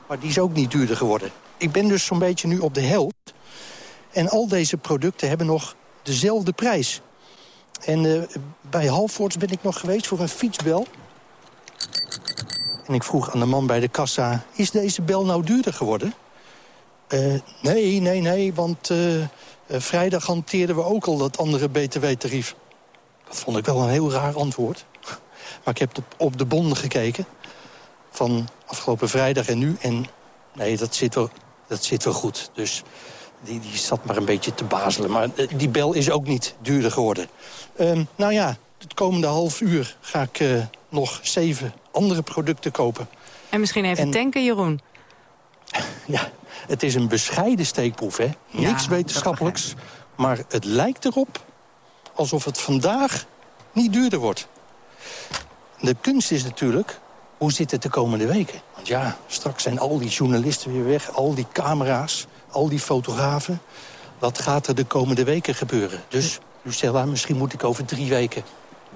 Maar die is ook niet duurder geworden. Ik ben dus zo'n beetje nu op de helft. En al deze producten hebben nog dezelfde prijs. En eh, bij Halfords ben ik nog geweest voor een fietsbel. En ik vroeg aan de man bij de kassa... is deze bel nou duurder geworden? Eh, nee, nee, nee, want eh, vrijdag hanteerden we ook al dat andere btw-tarief. Dat vond ik wel een heel raar antwoord. Maar ik heb op, de bonden gekeken van afgelopen vrijdag en nu. En nee, dat zit wel, dat zit wel goed. Dus die, die zat maar een beetje te bazelen. Maar eh, die bel is ook niet duurder geworden. Ehm, nou ja, het komende half uur ga ik eh, nog zeven andere producten kopen. En misschien even En- tanken, Jeroen. Ja, het is een bescheiden steekproef, hè. Niks wetenschappelijks. Maar het lijkt erop alsof het vandaag niet duurder wordt. De kunst is natuurlijk, hoe zit het de komende weken? Want ja, straks zijn al die journalisten weer weg, al die camera's, al die fotografen. Wat gaat er de komende weken gebeuren? Dus, Lucella, misschien moet ik over drie weken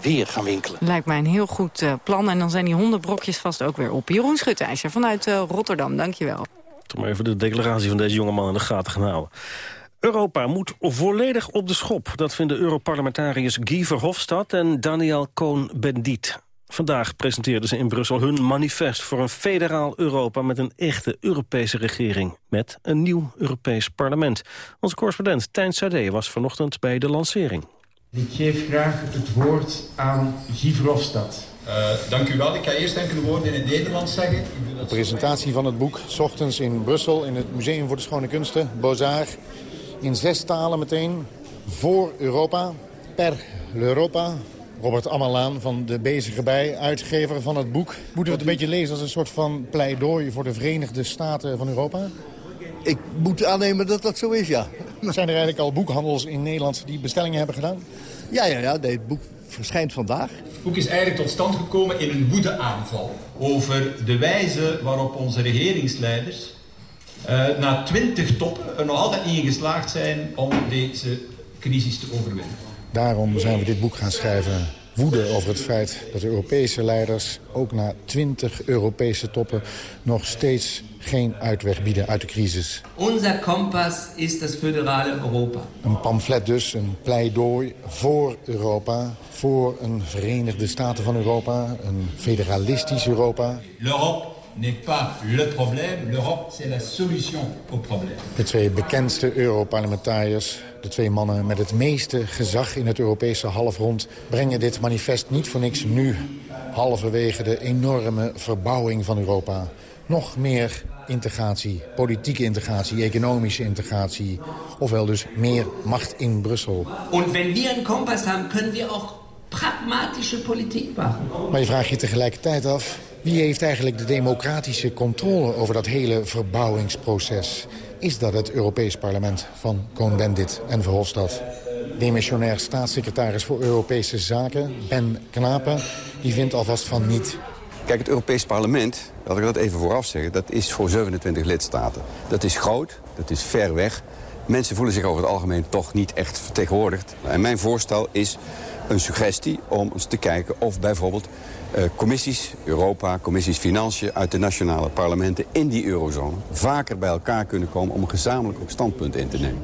weer gaan winkelen. Lijkt mij een heel goed eh, plan. En dan zijn die hondenbrokjes vast ook weer op. Jeroen Schutijzer vanuit eh, Rotterdam, dankjewel. Toch maar even de declaratie van deze jongeman in de gaten gaan houden. Europa moet volledig op de schop. Dat vinden Europarlementariërs Guy Verhofstadt en Daniel Cohn-Bendit. Vandaag presenteerden ze in Brussel hun manifest voor een federaal Europa... met een echte Europese regering, met een nieuw Europees parlement. Onze correspondent Tijn Sade was vanochtend bij de lancering. Ik geef graag het woord aan Guy Verhofstadt. Uh, dank u wel. Ik ga eerst enkele woorden in het Nederlands zeggen. Ik doe De dat presentatie van het boek, s ochtends in Brussel, in het Museum voor de Schone Kunsten, Beaux-Arts. In zes talen meteen, voor Europa, per l'Europa. Robert Ammerlaan van de Bezige Bij, uitgever van het boek. Moeten we het een beetje lezen als een soort van pleidooi voor de Verenigde Staten van Europa? Ik moet aannemen dat dat zo is, ja. Zijn er eigenlijk al boekhandels in Nederland die bestellingen hebben gedaan? Ja, ja, ja. Nee, het boek verschijnt vandaag. Het boek is eigenlijk tot stand gekomen in een woedeaanval over de wijze waarop onze regeringsleiders uh, na twintig toppen er nog altijd niet in geslaagd zijn om deze crisis te overwinnen. Daarom zijn we dit boek gaan schrijven. Woede over het feit dat de Europese leiders ook na 20 Europese toppen nog steeds geen uitweg bieden uit de crisis. Unser Kompass ist das föderale Europa. Een pamflet dus, een pleidooi voor Europa, voor een Verenigde Staten van Europa, een federalistisch Europa. L'Europe n'est pas le problème, l'Europe c'est la solution au problème. De twee bekendste Europarlementariërs, de twee mannen met het meeste gezag in het Europese halfrond... brengen dit manifest niet voor niks nu, halverwege de enorme verbouwing van Europa. Nog meer integratie, politieke integratie, economische integratie. Ofwel dus meer macht in Brussel. En wenn wir een Kompass haben, können wir auch pragmatische politiek maken. Maar je vraagt je tegelijkertijd af... wie heeft eigenlijk de democratische controle over dat hele verbouwingsproces? Is dat het Europees Parlement van Cohn-Bendit en Verhofstadt? Demissionair staatssecretaris voor Europese Zaken, Ben Knapen, die vindt alvast van niet. Kijk, het Europees Parlement, laat ik dat even vooraf zeggen... dat is voor 27 lidstaten. Dat is groot, dat is ver weg. Mensen voelen zich over het algemeen toch niet echt vertegenwoordigd. En mijn voorstel is een suggestie om eens te kijken of bijvoorbeeld uh, commissies, Europa, commissies Financiën uit de nationale parlementen in die eurozone vaker bij elkaar kunnen komen om een gezamenlijk standpunt in te nemen.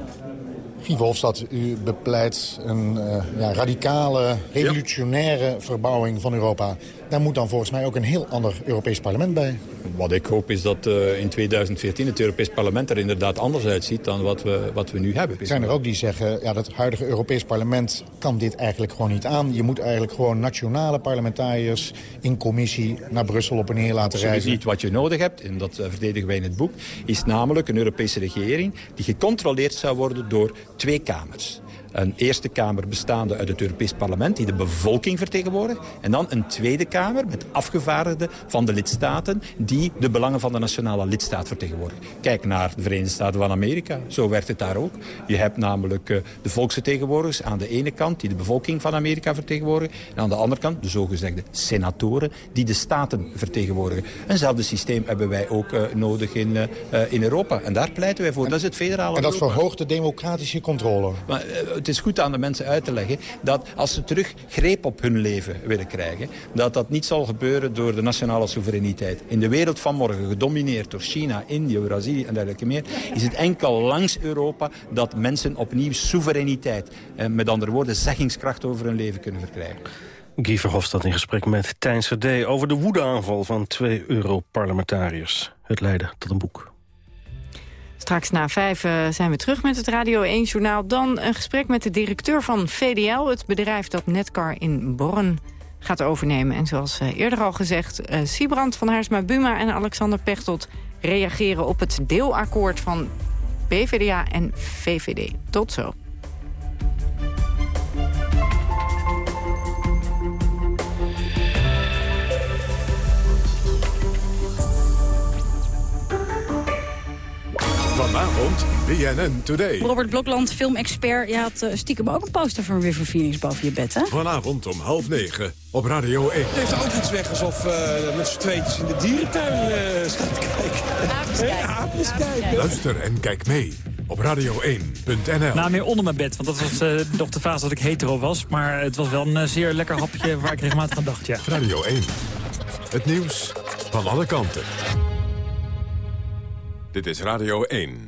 Guy Verhofstadt, u bepleit een uh, ja, radicale, revolutionaire verbouwing van Europa. Daar moet dan volgens mij ook een heel ander Europees parlement bij. Wat ik hoop is dat uh, in 2014 het Europees parlement er inderdaad anders uitziet dan wat we, wat we nu hebben. Zijn er ook die zeggen, ja, dat huidige Europees parlement kan dit eigenlijk gewoon niet aan. Je moet eigenlijk gewoon nationale parlementariërs in commissie naar Brussel op en neer laten reizen. niet wat je nodig hebt, en dat uh, verdedigen wij in het boek, is namelijk een Europese regering die gecontroleerd zou worden door twee kamers. Een Eerste Kamer bestaande uit het Europees Parlement... die de bevolking vertegenwoordigt. En dan een Tweede Kamer met afgevaardigden van de lidstaten... die de belangen van de nationale lidstaat vertegenwoordigen. Kijk naar de Verenigde Staten van Amerika. Zo werkt het daar ook. Je hebt namelijk uh, de volksvertegenwoordigers aan de ene kant... die de bevolking van Amerika vertegenwoordigen. En aan de andere kant de zogezegde senatoren... die de staten vertegenwoordigen. Eenzelfde systeem hebben wij ook uh, nodig in, uh, in Europa. En daar pleiten wij voor. Dat is het federale En dat Europa. verhoogt de democratische controle. Maar, het is goed aan de mensen uit te leggen dat als ze terug greep op hun leven willen krijgen, dat dat niet zal gebeuren door de nationale soevereiniteit. In de wereld van morgen, gedomineerd door China, India, Brazilië en dergelijke meer, is het enkel langs Europa dat mensen opnieuw soevereiniteit, eh, met andere woorden zeggingskracht over hun leven kunnen verkrijgen. Guy Verhofstadt in gesprek met Tijn Sade over de woedeaanval van twee Europarlementariërs. Het leidde tot een boek. Straks na vijf uh, zijn we terug met het Radio 1-journaal. Dan een gesprek met de directeur van VDL, het bedrijf dat Netcar in Borren gaat overnemen. En zoals uh, eerder al gezegd, uh, Siebrand van Haarsma Buma en Alexander Pechtold... reageren op het deelakkoord van PvdA en VVD. Tot zo. Vanavond BNN Today. Robert Blokland, filmexpert. Je had uh, stiekem ook een poster van River Phoenix boven je bed, hè? Vanavond om half negen op Radio 1. Het heeft ook iets weg alsof uh, met z'n tweetjes in de dierentuin uh, staat te kijken. Aapjes kijken. Aapjes kijken. Luister en kijk mee op radio1.nl. Nou, meer onder mijn bed, want dat was uh, nog de fase dat ik hetero was. Maar het was wel een uh, zeer lekker hapje waar ik regelmatig aan dacht, ja. Radio 1. Het nieuws van alle kanten. Dit is Radio 1.